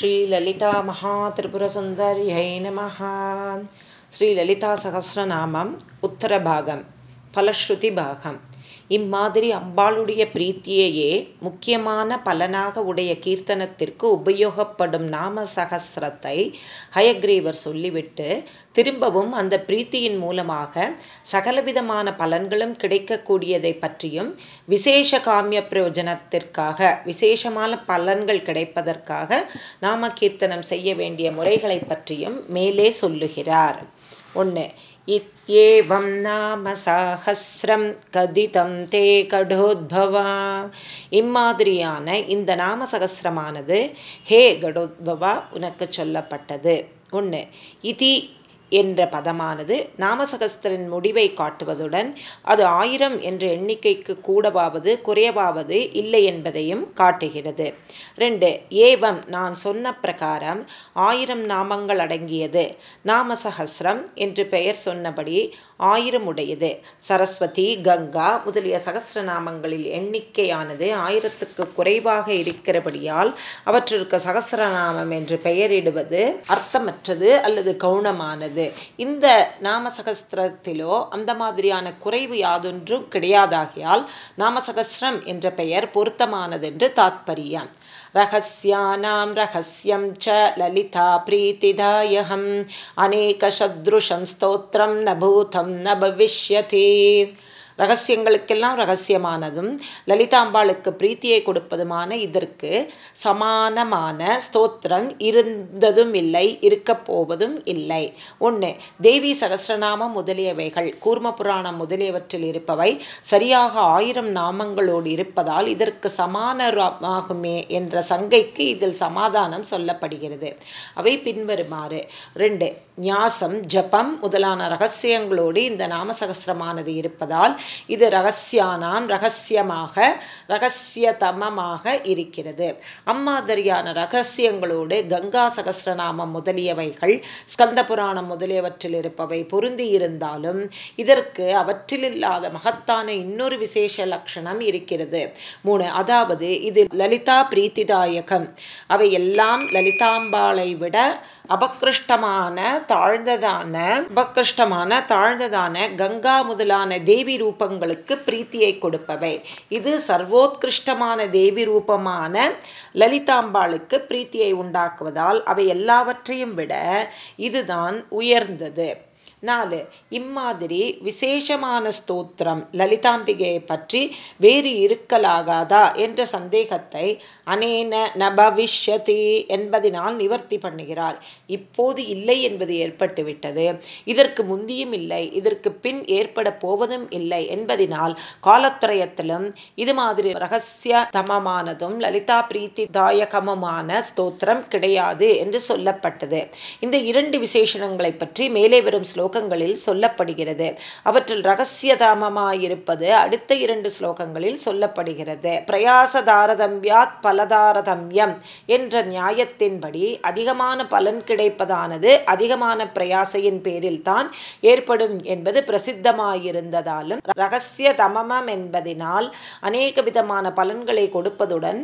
श्रीललितामहात्रिपुरसुन्दर्यै नमः श्रीललितासहस्रनामम् उत्तरभागं फलश्रुतिभागम् இம்மாதிரி அம்பாளுடைய பிரீத்தியையே முக்கியமான பலனாக உடைய கீர்த்தனத்திற்கு உபயோகப்படும் நாம சகசிரத்தை ஹயக்ரீவர் சொல்லிவிட்டு திரும்பவும் அந்த பிரீத்தியின் மூலமாக சகலவிதமான பலன்களும் கிடைக்கக்கூடியதை பற்றியும் விசேஷ காமிய பிரயோஜனத்திற்காக விசேஷமான பலன்கள் கிடைப்பதற்காக நாம கீர்த்தனம் செய்ய வேண்டிய முறைகளை பற்றியும் மேலே சொல்லுகிறார். ஒன்று इत्येवं नाम சாஹசிரம் கதிதம் தே கடோத்பவா இம்மாதிரியான இந்த நாம சகசிரமானது ஹே கடோத்பவா உனக்கு சொல்லப்பட்டது ஒன்று இதி என்ற பதமானது நாமசகஸ்திரன் முடிவை காட்டுவதுடன் அது ஆயிரம் என்ற எண்ணிக்கைக்கு கூடவாவது குறையவாவது இல்லை என்பதையும் காட்டுகிறது. ரெண்டு ஏவம் நான் சொன்ன பிரகாரம் ஆயிரம் நாமங்கள் அடங்கியது. நாமசகசிரம் என்று பெயர் சொன்னபடி ஆயிரம் உடையது சரஸ்வதி கங்கா முதலிய சகசிரநாமங்களில் எண்ணிக்கையானது ஆயிரத்துக்கு குறைவாக இருக்கிறபடியால் அவற்றிற்கு சகசிரநாமம் என்று பெயரிடுவது அர்த்தமற்றது அல்லது கவுனமானது இருக்கிறது இந்த நாமசகஸ்திரத்திலோ அந்த மாதிரியான குறைவு யாதொன்றும் கிடையாதாகியால் நாமசகஸ்திரம் என்ற பெயர் பொருத்தமானதென்று தாத்பரியம். ரகசியானாம் ரகசியம் ச லலிதா பிரீத்திதாயகம். அநேகசத்ருஷம் ஸ்தோத்திரம் நபூதம் ந பவிஷ்யதே. ரகசியங்களுக்கெல்லாம் ரகசியமானதும் லலிதாம்பாளுக்கு பிரீத்தியை கொடுப்பதுமான இதற்கு சமானமான ஸ்தோத்திரம் இருந்ததும் இல்லை இருக்க போவதும் இல்லை. ஒன்று தேவி சகசிரநாமம் முதலியவைகள் கூர்ம புராணம் முதலியவற்றில் இருப்பவை சரியாக ஆயிரம் நாமங்களோடு இருப்பதால் இதற்கு சமானமாகுமே என்ற சங்கைக்கு இதில் சமாதானம் சொல்லப்படுகிறது. அவை பின்வருமாறு. ரெண்டு ஞாசம் ஜபம் முதலான ரகசியங்களோடு இந்த நாமசகசிரமானது இருப்பதால் இது ரகசியானாம் ரகசியமாக ரகசியதமமாக இருக்கிறது. அம்மாதிரியான ரகசியங்களோடு கங்கா சகசிரநாமம் முதலியவைகள் ஸ்கந்த புராணம் முதலியவற்றில் இருப்பவை பொருந்தி இருந்தாலும் இதற்கு அவற்றில் இல்லாத மகத்தான இன்னொரு விசேஷ லட்சணம் இருக்கிறது. மூணு அதாவது இது லலிதா பிரீத்திதாயகம். அவை எல்லாம் லலிதாம்பாளை விட அபகிருஷ்டமான தாழ்ந்ததான அபகிருஷ்டமான தாழ்ந்ததான கங்கா முதலான தேவி ரூபங்களுக்கு பிரீத்தியை கொடுப்பவை. இது சர்வோத்கிருஷ்டமான தேவி ரூபமான லலிதாம்பாளுக்கு பிரீத்தியை உண்டாக்குவதால் அவை எல்லாவற்றையும் விட இதுதான் உயர்ந்தது. நாலு இம்மாதிரி விசேஷமான ஸ்தோத்திரம் லலிதாம்பிகையை பற்றி வேறு இருக்கலாகாதா என்ற சந்தேகத்தை அனேன நபவிஷ்யதி என்பதனால் நிவர்த்தி பண்ணுகிறார். இப்போது இல்லை என்பது ஏற்பட்டுவிட்டது இதற்கு முந்தியும் இல்லை இதற்கு பின் ஏற்பட போவதும் இல்லை என்பதனால் காலத்திரயத்திலும் இது மாதிரி ரகசிய தமமானதும் லலிதா பிரீத்தி தாயகமுமான ஸ்தோத்திரம் கிடையாது என்று சொல்லப்பட்டது. இந்த இரண்டு விசேஷணங்களை பற்றி மேலே வரும் ஸ்லோகங்களில் சொல்லப்படுகிறது. அவற்றில் ரகசியதாமமாயிருப்பது அடுத்த இரண்டு ஸ்லோகங்களில் சொல்லப்படுகிறது. பிரயாச தாரதம்பியாத் பல பலதாரதமியம் என்ற நியாயத்தின்படி அதிகமான பலன் கிடைப்பதானது அதிகமான பிரயாசையின் பேரில் தான் ஏற்படும் என்பது பிரசித்தமாயிருந்ததாலும் ரகசிய தமமம் என்பதனால் அநேக விதமான பலன்களை கொடுப்பதுடன்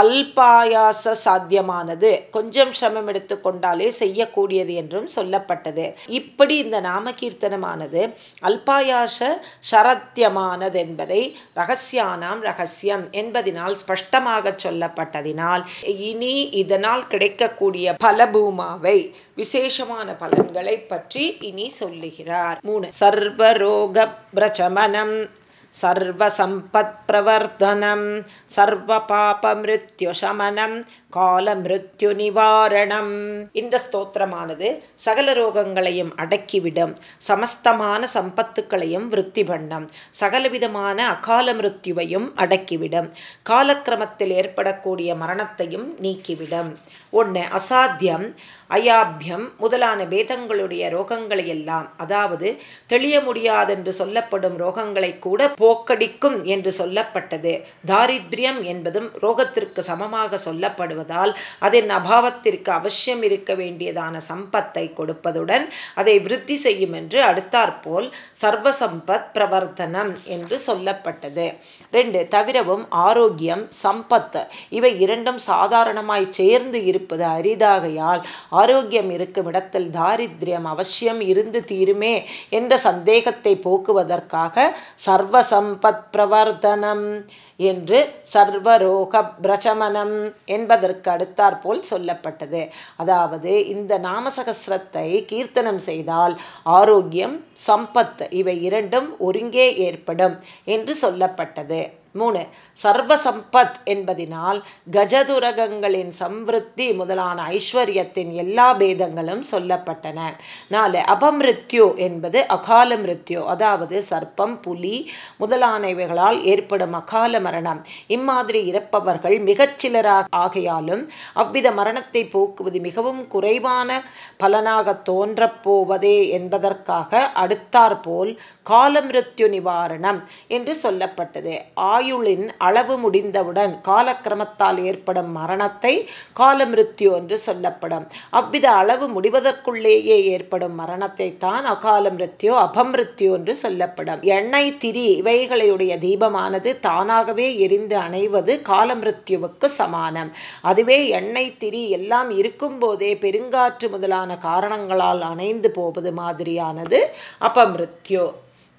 அல்பாயாச சாத்தியமானது. கொஞ்சம் சிரமம் எடுத்துக்கொண்டாலே செய்யக்கூடியது என்றும் சொல்லப்பட்டது. இப்படி இந்த நாமகீர்த்தனமானது அல்பாயாச சரத்தியமானது என்பதை ரகசியானாம் ரகசியம் என்பதனால் ஸ்பஷ்டமாக சொல்லப்பட்டதினால் இனி இதனால் கிடைக்கக்கூடிய பலபூமாவை விசேஷமான பலன்களை பற்றி இனி சொல்லுகிறார். மூணு சர்வரோக பிரச்சமனம் सर्वसम्पत्प्रवर्धनं சர்வபாபமிருத்யுசமனம் கால மிருத்யு நிவாரணம் இந்த ஸ்தோத்திரமானது சகல ரோகங்களையும் அடக்கிவிடும் சமஸ்தமான சம்பத்துக்களையும் விருத்தி பண்ணும் சகலவிதமான அகால மிருத்யுவையும் அடக்கிவிடும் காலக்கிரமத்தில் ஏற்படக்கூடிய மரணத்தையும் நீக்கிவிடும் ஒன்று அசாத்தியம் அயாபியம் முதலான பேதங்களுடைய ரோகங்களை எல்லாம் அதாவது தெளிய முடியாதென்று சொல்லப்படும் ரோகங்களை கூட போக்கடிக்கும் என்று சொல்லப்பட்டது. தாரித்ரியம் என்பதும் ரோகத்திற்கு சமமாக சொல்லப்படுவதால் அதன் அபாவத்திற்கு அவசியம் இருக்க வேண்டியதான சம்பத்தை கொடுப்பதுடன் அதை விருத்தி செய்யும் என்று அடுத்தாற்போல் சர்வசம்பத் பிரவர்த்தனம் என்று சொல்லப்பட்டது. ரெண்டு தவிரவும் ஆரோக்கியம் சம்பத் இவை இரண்டும் சாதாரணமாய் சேர்ந்து இருப்பது அரிதாகையால் ஆரோக்கியம் இருக்கும் இடத்தில் தாரித்யம் அவசியம் இருந்து தீருமே என்ற சந்தேகத்தை போக்குவதற்காக சர்வசம்பத் பிரவர்த்தனம். என்று சர்வரோக பிரச்சமனம் என்பதற்கு அடுத்தாற்போல் சொல்லப்பட்டது. அதாவது இந்த நாமசகசிரத்தை கீர்த்தனம் செய்தால் ஆரோக்கியம் சம்பத் இவை இரண்டும் ஒருங்கே ஏற்படும் என்று சொல்லப்பட்டது. மூணு சர்வசம்பத் என்பதினால் கஜதுரகங்களின் சம்ருத்தி முதலான ஐஸ்வர்யத்தின் எல்லா பேதங்களும் சொல்லப்பட்டன. நாலு அபமிருத்யு என்பது அகால மிருத்யு அதாவது சர்ப்பம் புலி முதலானவைகளால் ஏற்படும் அகால மரணம். இம்மாதிரி இறப்பவர்கள் மிகச்சிலராக ஆகையாலும் அவ்வித மரணத்தை போக்குவது மிகவும் குறைவான பலனாக தோன்றப்போவதே என்பதற்காக அடுத்தாற்போல் காலமிருத்யு நிவாரணம் என்று சொல்லப்பட்டது. ஆயுளின் அளவு முடிந்தவுடன் காலக்கிரமத்தால் ஏற்படும் மரணத்தை காலமிருத்யு என்று சொல்லப்படும். அவ்வித அளவு முடிவதற்குள்ளேயே ஏற்படும் மரணத்தை தான் அகால மிருத்யு அபமிருத்யு என்று சொல்லப்படும். எண்ணெய் திரி இவைகளுடைய தீபமானது தானாகவே எரிந்து அணைவது காலமிருத்யுவுக்கு சமானம். அதுவே எண்ணெய் திரி எல்லாம் இருக்கும் போதே பெருங்காற்று முதலான காரணங்களால் அணைந்து போவது மாதிரியானது அபமிருத்யு.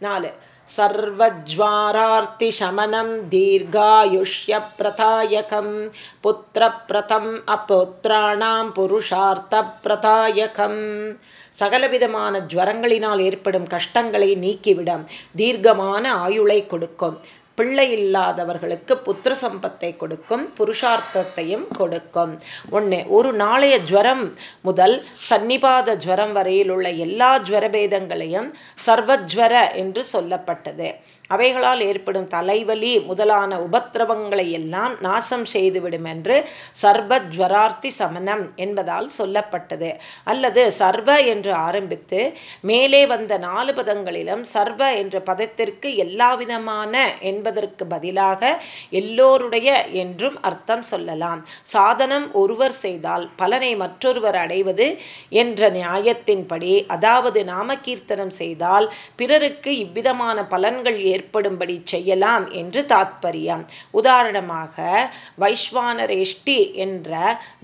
நாலு सर्वज्वारार्तिशमनं दीर्घायुष्यप्रथायकं पुत्रप्रथम् அப்புத்திராணாம் புருஷார்த்தப்பிரதாயகம் சகலவிதமான ஜுவரங்களினால் ஏற்படும் கஷ்டங்களை நீக்கிவிடும் தீர்க்கமான ஆயுளை கொடுக்கும் பிள்ளை இல்லாதவர்களுக்கு புத்திர சம்பத்தை கொடுக்கும் புருஷார்த்தத்தையும் கொடுக்கும். ஒன்று ஒரு நாளைய ஜுவரம் முதல் சன்னிபாத ஜுவரம் வரையில் உள்ள எல்லா ஜுவரபேதங்களையும் சர்வஜ்வர என்று சொல்லப்பட்டது. அவைகளால் ஏற்படும் தலைவலி முதலான உபத்திரவங்களை எல்லாம் நாசம் செய்துவிடும் என்று சர்வ ஜுவரார்த்தி சமனம் என்பதால் சொல்லப்பட்டது. அல்லது சர்வ என்று ஆரம்பித்து மேலே வந்த நாலு பதங்களிலும் சர்வ என்ற பதத்திற்கு எல்லாவிதமான என்பதற்கு பதிலாக எல்லோருடைய என்றும் அர்த்தம் சொல்லலாம். சாதனம் ஒருவர் செய்தால் பலனை மற்றொருவர் அடைவது என்ற நியாயத்தின்படி அதாவது நாமகீர்த்தனம் செய்தால் பிறருக்கு இவ்விதமான பலன்கள் ஏற்படும்படி செய்யலாம் என்று தாத்பரியம். உதாரணமாக வைஸ்வானரேஷ்டி என்ற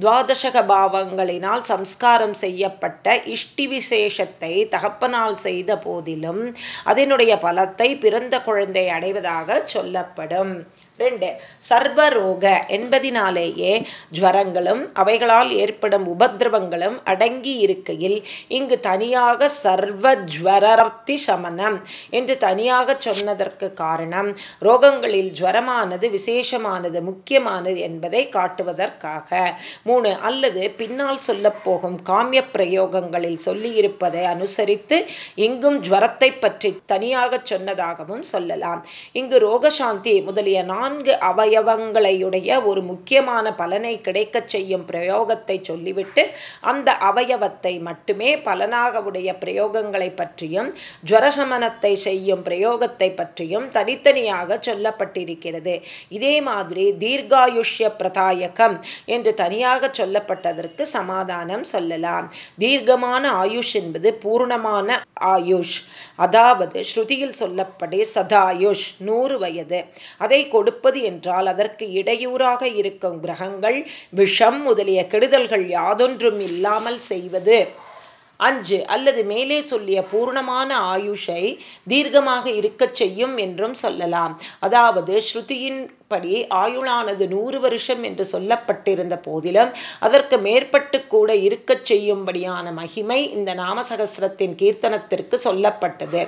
துவாதசக பாவங்களினால் சம்ஸ்காரம் செய்யப்பட்ட இஷ்டி விசேஷத்தை தகப்பனால் செய்த போதிலும் அதனுடைய பலத்தை பிறந்த குழந்தை அடைவதாக சொல்லப்படும். ரெண்டு சர்வரோக என்பதினாலேயே ஜுவரங்களும் அவைகளால் ஏற்படும் உபதிரவங்களும் அடங்கி இருக்கையில் இங்கு தனியாக சர்வ ஜுவரர்த்தி சமனம் என்று தனியாக சொன்னதற்கு காரணம் ரோகங்களில் ஜுவரமானது விசேஷமானது முக்கியமானது என்பதை காட்டுவதற்காக. மூணு அல்லது பின்னால் சொல்லப்போகும் காமிய பிரயோகங்களில் சொல்லியிருப்பதை அனுசரித்து இங்கும் ஜுவரத்தை பற்றி தனியாக சொன்னதாகவும் சொல்லலாம். இங்கு ரோகசாந்தி முதலிய நான்கு அவயவங்களையுடைய ஒரு முக்கியமான பலனை கிடைக்கச் செய்யும் பிரயோகத்தை சொல்லிவிட்டு அந்த அவயவத்தை மட்டுமே பலனாக உடைய பிரயோகங்களை பற்றியும் ஜுவரசமனத்தை செய்யும் பிரயோகத்தை பற்றியும் தனித்தனியாக சொல்லப்பட்டிருக்கிறது. இதே மாதிரி தீர்காயுஷ்ய பிரதாயகம் என்று தனியாக சொல்லப்பட்டதற்கு சமாதானம் சொல்லலாம். தீர்க்கமான ஆயுஷ் என்பது பூர்ணமான ஆயுஷ். அதாவது ஸ்ருதியில் சொல்லப்படி சதாயுஷ் நூறு வயது. அதை கொடு கொடுப்பது என்றால் அதற்கு இடையூறாக இருக்கும் கிரகங்கள் விஷம் முதலிய கெடுதல்கள் யாதொன்றும் இல்லாமல் செய்வது. அஞ்சு அல்லது மேலே சொல்லிய பூர்ணமான ஆயுஷை தீர்க்கமாக இருக்கச் செய்யும் என்றும் சொல்லலாம். அதாவது ஸ்ருதியின் படி ஆயுளானது நூறு வருஷம் என்று சொல்லப்பட்டிருந்த போதிலும் அதற்கு மேற்பட்டு கூட இருக்கச் செய்யும்படியான மகிமை இந்த நாமசகசிரத்தின் கீர்த்தனத்திற்கு சொல்லப்பட்டது.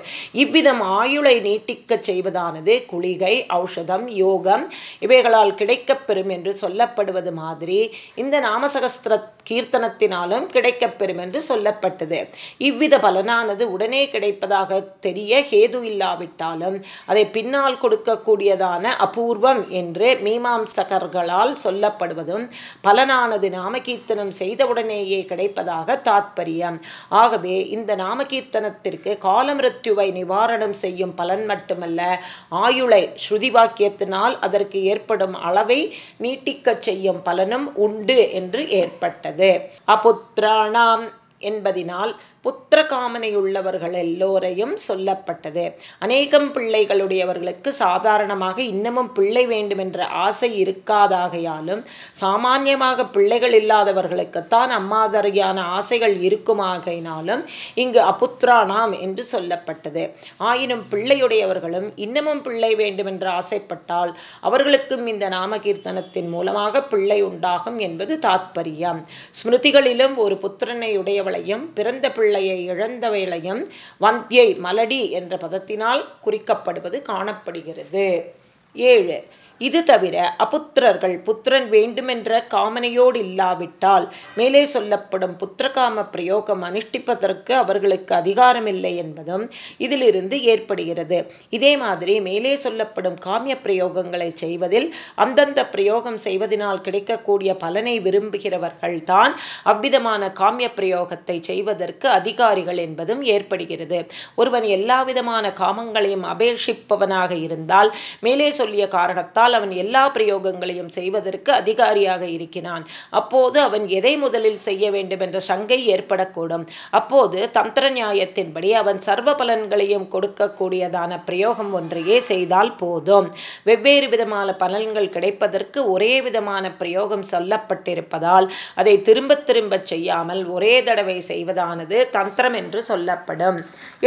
இவ்விதம் ஆயுளை நீட்டிக்கச் செய்வதானது குளிகை ஔஷதம் யோகம் இவைகளால் கிடைக்கப்பெறும் என்று சொல்லப்படுவது மாதிரி இந்த நாமசகஸ்திர கீர்த்தனத்தினாலும் கிடைக்கப்பெறும் என்று சொல்லப்பட்டது. இவ்வித பலனானது உடனே கிடைப்பதாக தெரிய ஹேது இல்லாவிட்டாலும் அதை பின்னால் கொடுக்கக்கூடியதான அபூர்வம் என்று மீமாம்சகர்களால் சொல்லப்படுவதும் பலனானது நாமகீர்த்தனம் செய்தவுடனேயே கிடைப்பதாக தாத்பரியம். ஆகவே இந்த நாமகீர்த்தனத்திற்கு காலமிருத்யுவை நிவாரணம் செய்யும் பலன் மட்டுமல்ல ஆயுளை ஸ்ருதி வாக்கியத்தினால் அதற்கு ஏற்படும் அளவை நீட்டிக்கச் செய்யும் பலனும் உண்டு என்று ஏற்பட்டது. அபுத்ராணாம் என்பதினால் புத்திர காமனையுள்ளவர்கள் எல்லோரையும் சொல்லப்பட்டது. அநேகம் பிள்ளைகளுடையவர்களுக்கு சாதாரணமாக இன்னமும் பிள்ளை வேண்டும் என்ற ஆசை இருக்காதாகையாலும் சாமானியமாக பிள்ளைகள் இல்லாதவர்களுக்குத்தான் அம்மாதரியான ஆசைகள் இருக்குமாகையினாலும் இங்கு அபுத்ரானாம் என்று சொல்லப்பட்டது. ஆயினும் பிள்ளையுடையவர்களும் இன்னமும் பிள்ளை வேண்டும் என்று ஆசைப்பட்டால் அவர்களுக்கும் இந்த நாமகீர்த்தனத்தின் மூலமாக பிள்ளை உண்டாகும் என்பது தாத்பரியம். ஸ்மிருதிகளிலும் ஒரு புத்திரனை உடையவளையும் பிறந்த பிள்ளை பிள்ளையை இழந்தவைகளையும் வந்தியை மலடி என்ற பதத்தினால் குறிக்கப்படுவது காணப்படுகிறது. ஏழு. இது தவிர அபுத்திரர்கள் புத்திரன் வேண்டுமென்ற காமனையோடு இல்லாவிட்டால் மேலே சொல்லப்படும் புத்திரகாம பிரயோகம் அனுஷ்டிப்பதற்கு அவர்களுக்கு அதிகாரமில்லை என்பதும் இதிலிருந்து ஏற்படுகிறது. இதே மாதிரி மேலே சொல்லப்படும் காமிய பிரயோகங்களை செய்வதில் அந்தந்த பிரயோகம் செய்வதனால் கிடைக்கக்கூடிய பலனை விரும்புகிறவர்கள் தான் அவ்விதமான காமிய பிரயோகத்தை செய்வதற்கு அதிகாரிகள் என்பதும் ஏற்படுகிறது. ஒருவன் எல்லா விதமான காமங்களையும் அபேஷிப்பவனாக இருந்தால் மேலே சொல்லிய காரணத்தால் அதனால் அவன் எல்லா பிரயோகங்களையும் செய்வதற்கு அதிகாரியாக இருக்கிறான். அப்போது அவன் எதை முதலில் செய்ய வேண்டும் என்ற சங்கை ஏற்படக்கூடும். அப்போது தந்திர நியாயத்தின்படி அவன் சர்வ பலன்களையும் கொடுக்கக்கூடியதான பிரயோகம் ஒன்றையே செய்தால் போதும். வெவ்வேறு விதமான பலன்கள் கிடைப்பதற்கு ஒரே விதமான பிரயோகம் சொல்லப்பட்டிருப்பதால் அதை திரும்ப திரும்ப செய்யாமல் ஒரே தடவை செய்வதானது தந்திரம் என்று சொல்லப்படும்.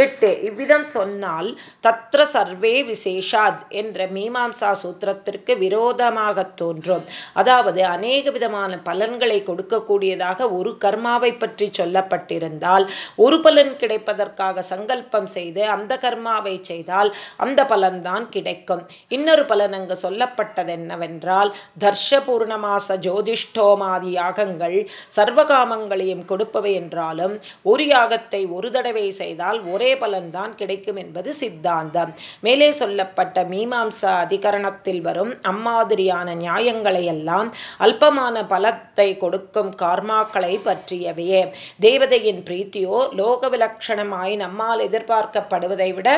எட்டு இவ்விதம் சொன்னால் தத்ர சர்வே விசேஷாத் என்ற மீமாம்சா சூத்திரத்தில் தத்துவத்திற்கு விரோதமாக தோன்றும். அதாவது அநேக விதமான பலன்களை கொடுக்கக்கூடியதாக ஒரு கர்மாவை பற்றி சொல்லப்பட்டிருந்தால் ஒரு பலன் கிடைப்பதற்காக சங்கல்பம் செய்து அந்த கர்மாவை செய்தால் அந்த பலன்தான் கிடைக்கும். இன்னொரு பலன் அங்கு சொல்லப்பட்டது என்னவென்றால் தர்ஷ பூர்ணமாச ஜோதிஷ்டோமாதி யாகங்கள் சர்வகாமங்களையும் கொடுப்பவை என்றாலும் ஒரு யாகத்தை ஒரு தடவை செய்தால் ஒரே பலன்தான் கிடைக்கும் என்பது சித்தாந்தம். மேலே சொல்லப்பட்ட மீமாம்சா அதிகரணத்தில் வரும் வரும். அம்மாதிரியான நியாயங்களை எல்லாம் அல்பமான பலத்தை கொடுக்கும் கார்மாக்களை பற்றியவையே. தேவதையின் பிரீத்தியோ லோக விலட்சணமாய் நம்மால் எதிர்பார்க்கப்படுவதை விட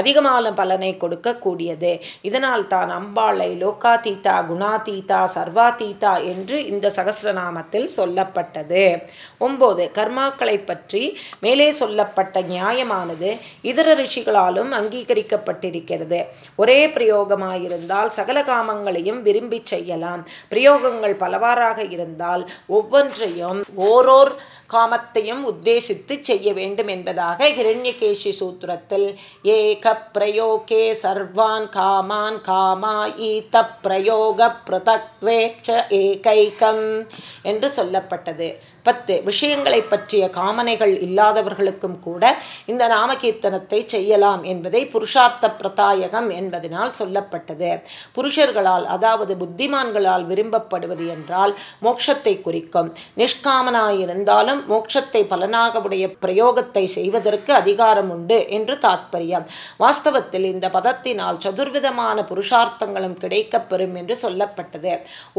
அதிகமான பலனை கொடுக்கக்கூடியது. இதனால் தான் அம்பாளை லோகாதீதா குணாதீதா சர்வாதீதா என்று இந்த சகசிரநாமத்தில் சொல்லப்பட்டது. ஒம்பது கர்மாக்களை பற்றி மேலே சொல்லப்பட்ட நியாயமானது இதர ரிஷிகளாலும் அங்கீகரிக்கப்பட்டிருக்கிறது. ஒரே பிரயோகமாயிருந்தால் சகல காமங்களையும் விரும்பி செய்யலாம். பிரயோகங்கள் பலவாறாக இருந்தால் ஒவ்வொன்றையும் ஓரோர் காமத்தையும் உத்தேசித்து செய்ய வேண்டும் என்பதாக ஹிரண்யகேஷி சூத்திரத்தில் ஏக பிரயோகே சர்வான் காமான் காமா ஈத பிரயோக பிரதக்வேக்ஷ ஏகைகம் என்று சொல்லப்பட்டது. பத்து விஷயங்களை பற்றிய காமனைகள் இல்லாதவர்களுக்கும் கூட இந்த நாமகீர்த்தனத்தை செய்யலாம் என்பதை புருஷார்த்த பிரதாயகம் என்பதனால் சொல்லப்பட்டது. புருஷர்களால் அதாவது புத்திமான்களால் விரும்பப்படுவது என்றால் மோட்சத்தை குறிக்கும். நிஷ்காமனாயிருந்தாலும் மோட்சத்தை பலனாக உடைய பிரயோகத்தை செய்வதற்கு அதிகாரம் உண்டு என்று தாத்பரியம். வாஸ்தவத்தில் இந்த பதத்தினால் சதுர்விதமான புருஷார்த்தங்களும் கிடைக்கப்பெறும் என்று சொல்லப்பட்டது.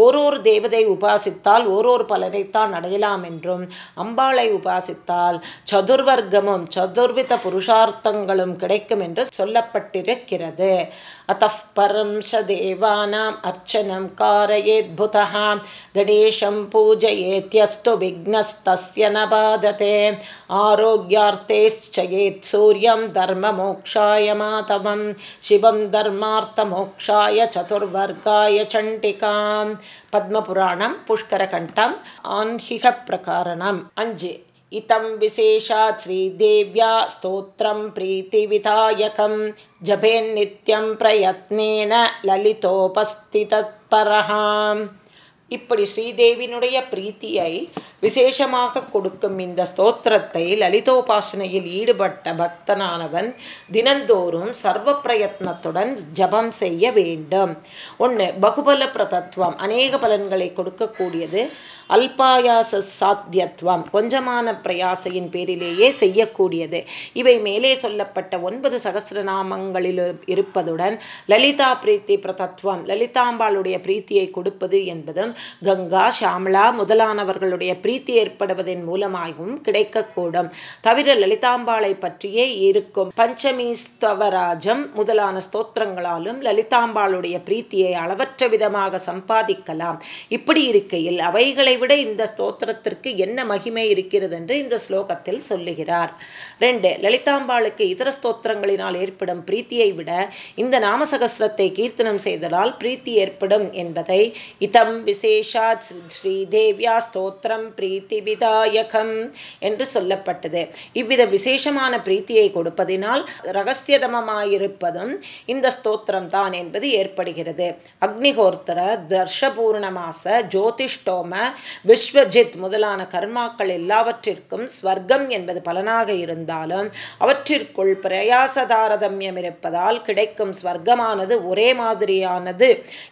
ஓரோரு தேவதை உபாசித்தால் ஓரோரு பலனைத்தான் அடையலாம் என்று என்றும் அம்பாளை உபாசித்தால் சதுர்வர்க்கமும் சதுர்வித புருஷார்த்தங்களும் கிடைக்கும் என்று சொல்லப்பட்டிருக்கிறது. अतः परं स देवानाम् अर्चनं कारयेद्भुतः। गणेशं पूजयेत्यस्तु विघ्नस्तस्य न बाधते। आरोग्यार्थेश्चयेत् सूर्यं धर्ममोक्षाय मातवं शिवं धर्मार्थमोक्षाय चतुर्वर्गाय चण्डिकां पद्मपुराणं पुष्करकण्ठम् आह्निकप्रकारणम् अञ्जि इतं विशेषात् श्रीदेव्या स्तोत्रं प्रीतिविधायकं जपेन्नित्यं प्रयत्नेन லலிதோபஸ்திதத்பரஹாம் இப்படி ஸ்ரீதேவினுடைய பிரீத்தியை விசேஷமாக கொடுக்கும் இந்த ஸ்தோத்திரத்தை லலிதோபாசனையில் ஈடுபட்ட பக்தனானவன் தினந்தோறும் சர்வ பிரயத்னத்துடன் ஜபம் செய்ய வேண்டும். ஒன்று பகுபல பிரதத்துவம். அநேக பலன்களை கொடுக்கக்கூடியது அல்பாயாச சாத்தியத்துவம். கொஞ்சமான பிரயாசையின் பேரிலேயே செய்யக்கூடியது. இவை மேலே சொல்லப்பட்ட ஒன்பது சகசிரநாமங்களில் இருப்பதுடன் லலிதா பிரீத்தி பிரதத்துவம். லலிதாம்பாளுடைய பிரீத்தியை கொடுப்பது என்பதும் கங்கா ஷாமலா முதலானவர்களுடைய பிரீத்தி ஏற்படுவதன் மூலமாகவும் கிடைக்கக்கூடும். தவிர லலிதாம்பாளை பற்றியே இருக்கும் பஞ்சமி ஸ்தவராஜம் முதலான ஸ்தோத்திரங்களாலும் லலிதாம்பாளுடைய பிரீத்தியை அளவற்ற விதமாக சம்பாதிக்கலாம். இப்படி இருக்கையில் அவைகளை விட இந்த ஸ்தோத்திரத்திற்கு என்ன மகிமை இருக்கிறது என்று இந்த ஸ்லோகத்தில் சொல்லுகிறார். ரெண்டு லலிதாம்பாளுக்கு இதர ஸ்தோத்திரங்களினால் ஏற்படும் பிரீத்தியை விட இந்த நாமசகசிரத்தை கீர்த்தனம் செய்ததால் பிரீத்தி ஏற்படும் என்பதை இதம் விசேஷா ஸ்ரீதேவியா ஸ்தோத்திரம் பிரீத்தி விதாயகம் என்று சொல்லப்பட்டது. இவ்வித விசேஷமான பிரீத்தியை கொடுப்பதினால் ரகசியதமமாயிருப்பதும் இந்த ஸ்தோத்திரம் தான் என்பது ஏற்படுகிறது. அக்னிஹோர்த்தர தர்ஷபூர்ணமாச ஜோதிஷ்டோம விஸ்வஜித் முதலான கர்மாக்கள் எல்லாவற்றிற்கும் ஸ்வர்க்கம் என்பது பலனாக இருந்தாலும் அவற்றிற்குள் பிரயாச தாரதமியம் இருப்பதால் கிடைக்கும் ஸ்வர்க்கமானது ஒரே மாதிரியானது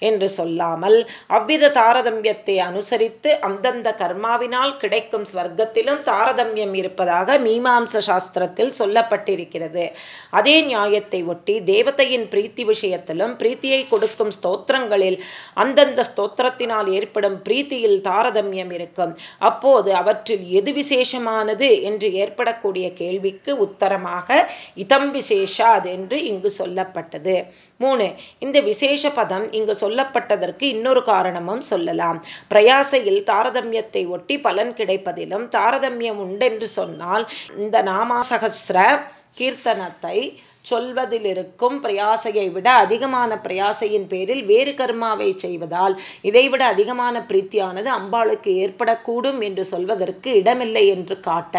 என்று சொல்லாமல் அவ்வித தாரதமியத்தை அனுசரித்து அந்தந்த கர்மாவினால் கிடைக்கும் ஸ்வர்க்கத்திலும் தாரதமியம் இருப்பதாக மீமாம்ச சாஸ்திரத்தில் சொல்லப்பட்டிருக்கிறது. அதே நியாயத்தை ஒட்டி தேவதையின் பிரீத்தி விஷயத்திலும் பிரீத்தியை கொடுக்கும் ஸ்தோத்திரங்களில் அந்தந்த ஸ்தோத்திரத்தினால் ஏற்படும் பிரீத்தியில் தாரதமியம் இருக்கும். அப்போது அவற்றில் எது விசேஷமானது என்று ஏற்படக்கூடிய கேள்விக்கு உத்தரமாக இதம் விசேஷாத் என்று இங்கு சொல்லப்பட்டது. மூணு இந்த விசேஷ பதம் இங்கு சொல்லப்பட்டதற்கு இன்னொரு காரணமும் சொல்லலாம். பிரயாசையில் தாரதமியத்தை ஒட்டி பலன் கிடைப்பதிலும் தாரதமியம் உண்டென்று சொன்னால் இந்த நாமாசகசிர கீர்த்தனத்தை சொல்வதிலிருக்கும் பிரயாசையை விட அதிகமான பிரயாசையின் பேரில் வேறு கர்மாவை செய்வதால் இதைவிட அதிகமான பிரீத்தியானது அம்பாளுக்கு ஏற்படக்கூடும் என்று சொல்வதற்கு இடமில்லை என்று காட்ட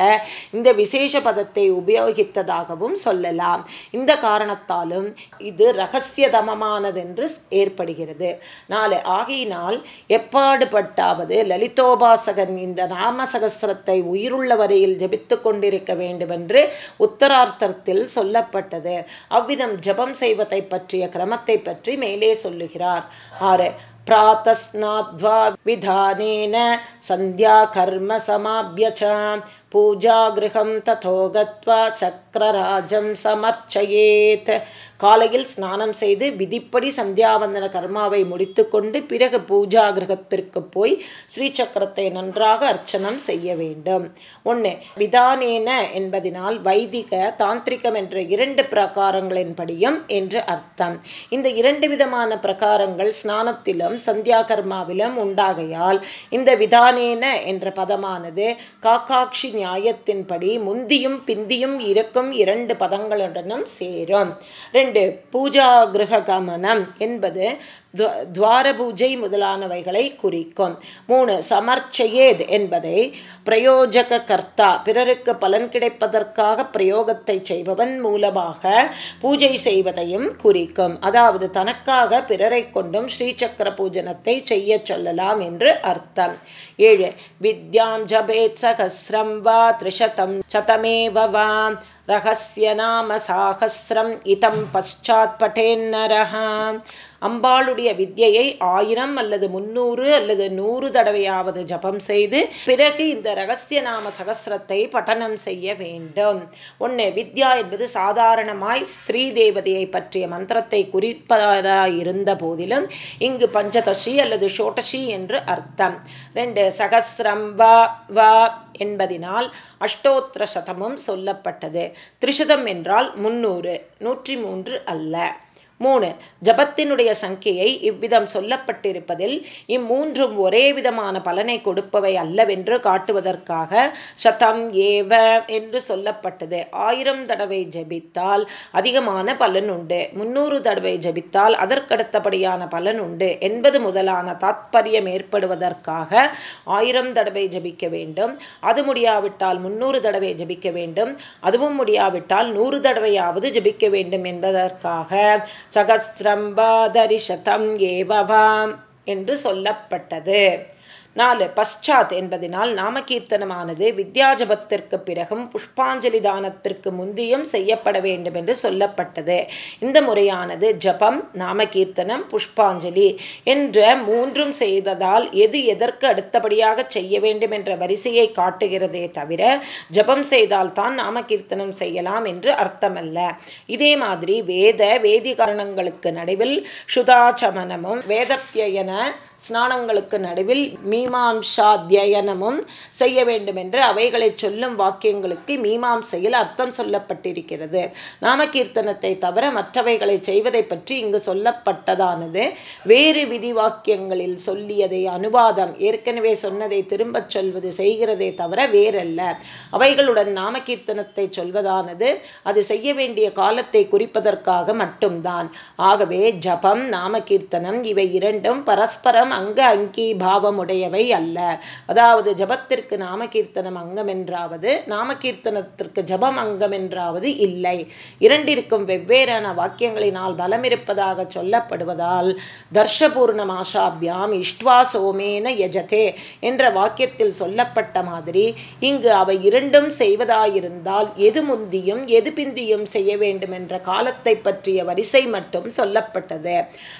இந்த விசேஷ பதத்தை உபயோகித்ததாகவும் சொல்லலாம். இந்த காரணத்தாலும் இது ரகசியதமமானதென்று ஏற்படுகிறது. நாலு ஆகையினால் எப்பாடுபட்டாவது லலிதோபாசகன் இந்த நாமசகசிரத்தை உயிருள்ள வரையில் ஜபித்து கொண்டிருக்க வேண்டுமென்று உத்தரார்த்தத்தில் சொல்லப்பட்டது. அவ்விதம் ஜபம் செய்வதை பற்றிய கிரமத்தை பற்றி மேலே சொல்லுகிறார். ஆறு பிராத்தஸ்நாத்வா விதானேன சந்தியா கர்ம சமாபியச்ச. பூஜா கிரகம் ததோ சக்கரராஜம் சமர்ச்சயேத். காலையில் ஸ்நானம் செய்து விதிப்படி சந்தியாவந்தன கர்மாவை முடித்துக்கொண்டு பிறகு பூஜா கிரகத்திற்கு போய் ஸ்ரீ சக்கரத்தை நன்றாக அர்ச்சனம் செய்ய வேண்டும். ஒன்று விதானேன என்பதினால் வைதிக தாந்திரிகம் என்ற இரண்டு பிரகாரங்களின்படியும் என்று அர்த்தம். இந்த இரண்டு விதமான பிரகாரங்கள் ஸ்நானத்திலும் சந்தியா கர்மாவிலும் உண்டாகையால் இந்த விதானேன என்ற பதமானது காக்காட்சி நியாயத்தின்படி முந்தியும் பிந்தியும் இருக்கும் இரண்டு பதங்களுடனும் சேரும். இரண்டு பூஜா கிரக கமனம் என்பது துவார பூஜை முதலானவைகளை குறிக்கும். மூணு சமர்ச்சயேத் என்பதை பிரயோஜக கர்த்தா பிறருக்கு பலன் கிடைப்பதற்காக பிரயோகத்தை செய்பவன் மூலமாக பூஜை செய்வதையும் குறிக்கும். அதாவது தனக்காக பிறரை கொண்டும் ஸ்ரீசக்கர பூஜனத்தை செய்ய சொல்லலாம் என்று அர்த்தம். ஏழு வித்யாம் ஜபேத் சகசிரம் வா திரிஷதம் சதமேவ रहस्य नाम साहस्रम् इतं पश्चात्पठेन्नरः அம்பாளுடைய வித்யை ஆயிரம் அல்லது முன்னூறு அல்லது நூறு தடவையாவது ஜபம் செய்து பிறகு இந்த ரகசிய நாம சகசிரத்தை பட்டனம் செய்ய வேண்டும். ஒன்று வித்யா என்பது சாதாரணமாய் ஸ்திரீ தேவதையை பற்றிய மந்திரத்தை குறிப்பதாயிருந்த போதிலும் இங்கு பஞ்சதசி அல்லது ஷோட்டசி என்று அர்த்தம். ரெண்டு சகசிரம் வா வா என்பதினால் அஷ்டோத்திர சதமும் சொல்லப்பட்டது. திரிசதம் என்றால் முன்னூறு நூற்றி மூன்று அல்ல. மூணு ஜபத்தினுடைய சங்கையை இவ்விதம் சொல்லப்பட்டிருப்பதில் இம்மூன்றும் ஒரே விதமான பலனை கொடுப்பவை அல்லவென்று காட்டுவதற்காக சதம் ஏவ என்று சொல்லப்பட்டது. ஆயிரம் தடவை ஜபித்தால் அதிகமான பலன் உண்டு. முன்னூறு தடவை ஜபித்தால் அதற்கடுத்தபடியான பலன் உண்டு. என்பது முதலான தாத்பரியம் ஏற்படுவதற்காக ஆயிரம் தடவை ஜபிக்க வேண்டும். அது முடியாவிட்டால் முன்னூறு தடவை ஜபிக்க வேண்டும். அதுவும் முடியாவிட்டால் நூறு தடவையாவது ஜபிக்க வேண்டும் என்பதற்காக சகசிரம் பாதரிஷதம் ஏவவாம் என்று சொல்லப்பட்டது. நாலு பశ్చాத் என்பதனால் நாமகீர்த்தனமானது வித்யாஜபத்திற்கு பிறகும் புஷ்பாஞ்சலி தானத்திற்கு முந்தியும் செய்யப்பட வேண்டும் என்று சொல்லப்பட்டது. இந்த முறையானது ஜபம் நாமகீர்த்தனம் புஷ்பாஞ்சலி என்ற மூன்றும் செய்ததால் எது எதற்கு அடுத்தபடியாக செய்ய வேண்டும் என்ற வரிசையை காட்டுகிறதே தவிர ஜபம் செய்தால்தான் நாமகீர்த்தனம் செய்யலாம் என்று அர்த்தமல்ல. இதே மாதிரி வேத வேதிகரணங்களுக்கு நடுவில் சுதாச்சமனமும் வேதத்தியன ஸ்நானங்களுக்கு நடுவில் மீமாம்சாத்தியனமும் செய்ய வேண்டும் என்று அவைகளை சொல்லும் வாக்கியங்களுக்கு மீமாம்சையில் அர்த்தம் சொல்லப்பட்டிருக்கிறது. நாமகீர்த்தனத்தை தவிர மற்றவைகளை செய்வதை பற்றி இங்கு சொல்லப்பட்டதானது. வேறு விதி வாக்கியங்களில் சொல்லியதை அனுவாதம் ஏற்கனவே சொன்னதை திரும்பச் சொல்வது செய்கிறதே தவிர வேறல்ல. அவைகளுடன் நாமகீர்த்தனத்தை சொல்வதானது அது செய்ய வேண்டிய காலத்தை குறிப்பதற்காக மட்டும்தான். ஆகவே ஜபம் நாமகீர்த்தனம் இவை இரண்டும் பரஸ்பரம் ஜபம் அங்க அங்கி பாவமுடையவை அல்ல. அதாவது ஜபத்திற்கு நாமகீர்த்தனம் அங்கம் என்றாவது நாமகீர்த்தனத்திற்கு ஜபம் அங்கம் என்றாவது இல்லை. இரண்டிற்கும் வெவ்வேறான வாக்கியங்களினால் பலம் இருப்பதாக சொல்லப்படுவதால் தர்ஷபூர்ணமாஷாபியாம் இஷ்ட்வா சோமேன யஜதே என்ற வாக்கியத்தில் சொல்லப்பட்ட மாதிரி இங்கு அவை இரண்டும் செய்வதாயிருந்தால் எது முந்தியும் எது பிந்தியும் செய்ய வேண்டும் என்ற காலத்தை பற்றிய வரிசை மட்டும் சொல்லப்பட்டது.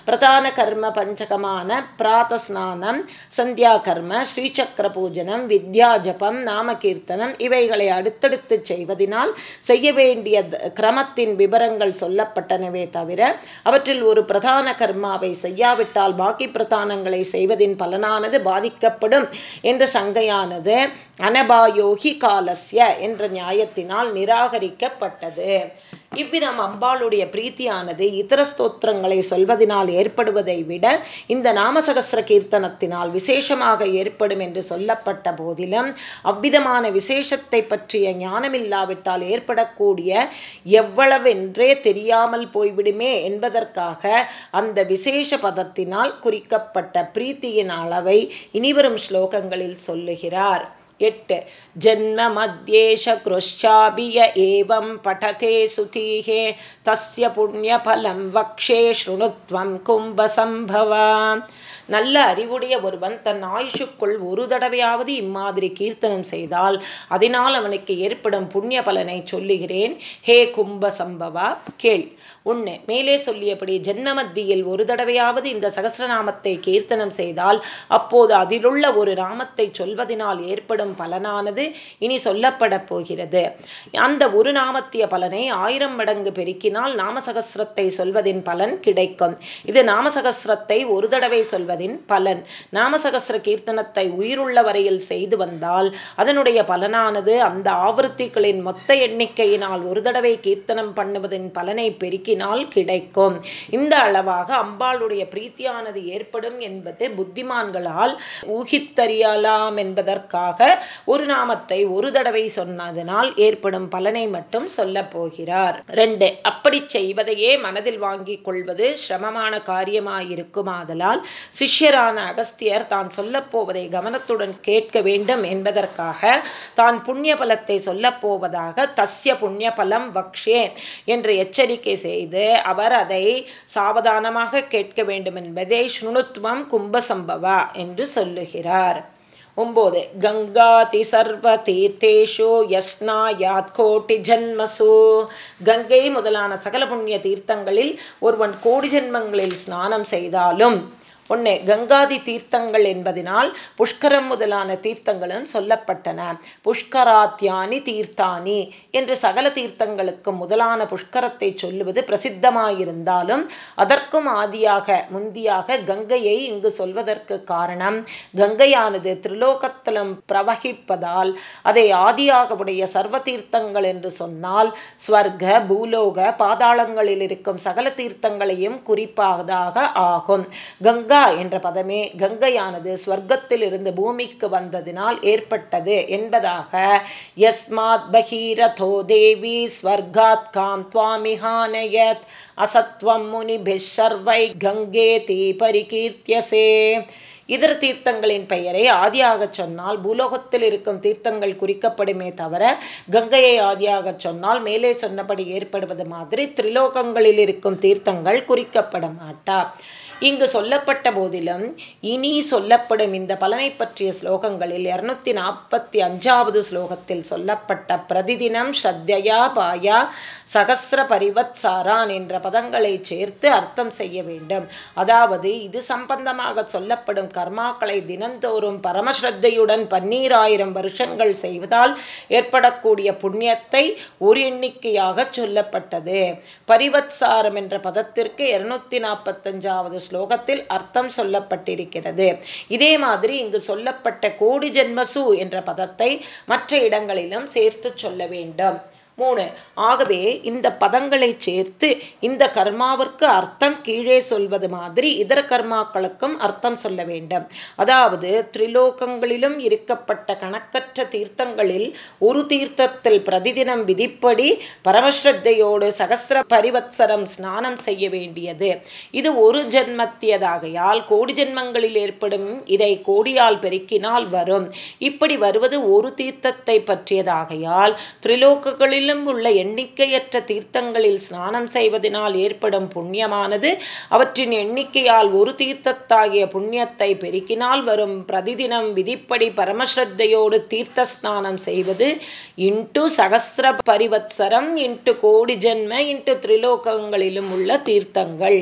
பிரதான கர்ம பஞ்சகமான பிரா பிராத்தஸ்நானம் சந்தியா கர்ம ஸ்ரீசக்கர பூஜனம் வித்யா ஜபம் நாமகீர்த்தனம் இவைகளை அடுத்தடுத்து செய்வதனால் செய்ய வேண்டிய கிரமத்தின் விவரங்கள் சொல்லப்பட்டனவே தவிர அவற்றில் ஒரு பிரதான கர்மாவை செய்யாவிட்டால் பாக்கி பிரதானங்களை செய்வதின் பலனானது பாதிக்கப்படும் என்ற சங்கையானது அனபாயோகி காலஸ்ய என்ற நியாயத்தினால் நிராகரிக்கப்பட்டது. இவ்விதம் அம்பாளுடைய பிரீத்தியானது இதர ஸ்தோத்திரங்களை சொல்வதனால் ஏற்படுவதை விட இந்த நாமசகசிர கீர்த்தனத்தினால் விசேஷமாக ஏற்படும் என்று சொல்லப்பட்ட போதிலும் அவ்விதமான விசேஷத்தை பற்றிய ஞானமில்லாவிட்டால் ஏற்படக்கூடிய எவ்வளவென்றே தெரியாமல் போய்விடுமே என்பதற்காக அந்த விசேஷ பதத்தினால் குறிக்கப்பட்ட பிரீத்தியின் அளவை இனிவரும் ஸ்லோகங்களில் சொல்லுகிறார். यट् जन्ममध्येशकृश्चाभिय एवं पठते सुतीः तस्य पुण्यफलं वक्षे शृणुत्वं कुम्भसम्भवा। நல்ல அறிவுடைய ஒருவன் தன் ஆயுஷுக்குள் ஒரு தடவையாவது இம்மாதிரி கீர்த்தனம் செய்தால் அதனால் அவனுக்கு ஏற்படும் புண்ணிய பலனை சொல்லுகிறேன். ஹே கும்ப சம்பவா? கேள். ஒன்று மேலே சொல்லியபடி ஜென்ம மத்தியில் ஒரு தடவையாவது இந்த சகசிரநாமத்தை கீர்த்தனம் செய்தால் அப்போது அதிலுள்ள ஒரு நாமத்தை சொல்வதனால் ஏற்படும் பலனானது இனி சொல்லப்பட போகிறது. அந்த ஒரு நாமத்திய பலனை ஆயிரம் மடங்கு பெருக்கினால் நாமசகசிரத்தை சொல்வதின் பலன் கிடைக்கும். இது நாமசகசிரத்தை ஒரு தடவை சொல்வது. சொல்வதின் பலன். நாமசகசிர கீர்த்தனத்தை உயிருள்ள வரையில் செய்து வந்தால் அதனுடைய பலனானது அந்த ஆவருத்திகளின் மொத்த எண்ணிக்கையினால் ஒரு தடவை கீர்த்தனம் பண்ணுவதின் பலனை பெருக்கினால் கிடைக்கும். இந்த அளவாக அம்பாளுடைய பிரீத்தியானது ஏற்படும் என்பது புத்திமான்களால் ஊகித்தறியலாம் என்பதற்காக ஒரு நாமத்தை ஒரு தடவை சொன்னதனால் ஏற்படும் பலனை மட்டும் சொல்ல போகிறார். ரெண்டு அப்படி செய்வதையே மனதில் வாங்கிக் கொள்வது சிரமமான காரியமாயிருக்குமாதலால் சிஷ்யரான அகஸ்தியர் தான் சொல்லப்போவதை கவனத்துடன் கேட்க வேண்டும் என்பதற்காக தான் புண்ணிய பலத்தை சொல்லப் போவதாக தஸ்ய புண்ணிய பலம் வக்ஷே என்று எச்சரிக்கை செய்து அவர் அதை சாவதானமாக கேட்க வேண்டும் என்பதை ஸ்ருணுத்வம் கும்பசம்பவா என்று சொல்லுகிறார். ஒம்போது கங்காதி சர்வ தீர்த்தேஷு யஸ்னாயாத் கோட்டி ஜன்மசு. கங்கை முதலான சகல புண்ணிய தீர்த்தங்களில் ஒருவன் கோடி ஜென்மங்களில் ஸ்நானம் செய்தாலும் ஒன்று கங்காதி தீர்த்தங்கள் என்பதனால் புஷ்கரம் முதலான தீர்த்தங்களும் சொல்லப்பட்டன. புஷ்கராத்தியானி தீர்த்தானி என்று சகல தீர்த்தங்களுக்கு முதலான புஷ்கரத்தை சொல்லுவது பிரசித்தமாயிருந்தாலும் அதற்கும் ஆதியாக முந்தியாக கங்கையை இங்கு சொல்வதற்கு காரணம் கங்கையானது திரிலோகத்தலம் பிரவகிப்பதால் அதை ஆதியாக உடைய சர்வ தீர்த்தங்கள் என்று சொன்னால் ஸ்வர்க பூலோக பாதாளங்களில் இருக்கும் சகல தீர்த்தங்களையும் குறிப்பாக ஆகும். கங்கா கங்கா என்ற பதமே கங்கையானது ஸ்வர்க்கத்திலிருந்து பூமிக்கு வந்ததினால் ஏற்பட்டது என்பதாக யஸ்மாத் பகீரதோ தேவி ஸ்வர்காத் காம் துவாமிஹானயத் அசத்வம் முனிபிஷர்வை கங்கே தீ பரிகீர்த்தியசே. இதர தீர்த்தங்களின் பெயரை ஆதியாக சொன்னால் பூலோகத்தில் இருக்கும் தீர்த்தங்கள் குறிக்கப்படுமே தவிர கங்கையை ஆதியாக சொன்னால் மேலே சொன்னபடி ஏற்படுவது மாதிரி திரிலோகங்களில் இருக்கும் தீர்த்தங்கள் குறிக்கப்பட மாட்டார் இங்கு சொல்லப்பட்ட போதிலும் இனி சொல்லப்படும் இந்த பலனை பற்றிய ஸ்லோகங்களில் இருநூத்தி நாற்பத்தி அஞ்சாவது ஸ்லோகத்தில் சொல்லப்பட்ட பிரதிதினம் ஸ்ரத்தையா பாயா சகசிர பரிவத்சாரான் என்ற பதங்களை சேர்த்து அர்த்தம் செய்ய வேண்டும். அதாவது இது சம்பந்தமாக சொல்லப்படும் கர்மாக்களை தினந்தோறும் பரமஸ்ரத்தையுடன் பன்னீராயிரம் வருஷங்கள் செய்வதால் ஏற்படக்கூடிய புண்ணியத்தை ஒரு எண்ணிக்கையாக சொல்லப்பட்டது. பரிவத்சாரம் என்ற பதத்திற்கு இருநூத்தி நாற்பத்தஞ்சாவது ஸ்லோகத்தில் அர்த்தம் சொல்லப்பட்டிருக்கிறது. இதே மாதிரி இங்கு சொல்லப்பட்ட கோடி ஜென்மசு என்ற பதத்தை மற்ற இடங்களிலும் சேர்த்து சொல்ல வேண்டும். மூணு. ஆகவே இந்த பதங்களை சேர்த்து இந்த கர்மாவிற்கு அர்த்தம் கீழே சொல்வது மாதிரி இதர கர்மாக்களுக்கும் அர்த்தம் சொல்ல வேண்டும். அதாவது திரிலோகங்களிலும் இருக்கப்பட்ட கணக்கற்ற தீர்த்தங்களில் ஒரு தீர்த்தத்தில் பிரதிதினம் விதிப்படி பரமஸ்ரத்தையோடு சகசிர பரிவத்சரம் ஸ்நானம் செய்ய வேண்டியது. இது ஒரு ஜென்மத்தியதாகையால் கோடி ஜென்மங்களில் ஏற்படும் இதை கோடியால் பெருக்கினால் வரும். இப்படி வருவது ஒரு தீர்த்தத்தை பற்றியதாகையால் திரிலோகங்களில் உலகெங்கிலும் உள்ள எண்ணிக்கையற்ற தீர்த்தங்களில் ஸ்நானம் செய்வதனால் ஏற்படும் புண்ணியமானது அவற்றின் எண்ணிக்கையால் ஒரு தீர்த்தத்தாகிய புண்ணியத்தை பெருக்கினால் வரும் பிரதிதினம் விதிப்படி பரமஸ்ரத்தையோடு தீர்த்த ஸ்நானம் செய்வது இன்ட்டு சகசிர பரிவத்சரம் இன்ட்டு கோடி ஜென்ம இன்ட்டு திரிலோகங்களிலும் உள்ள தீர்த்தங்கள்.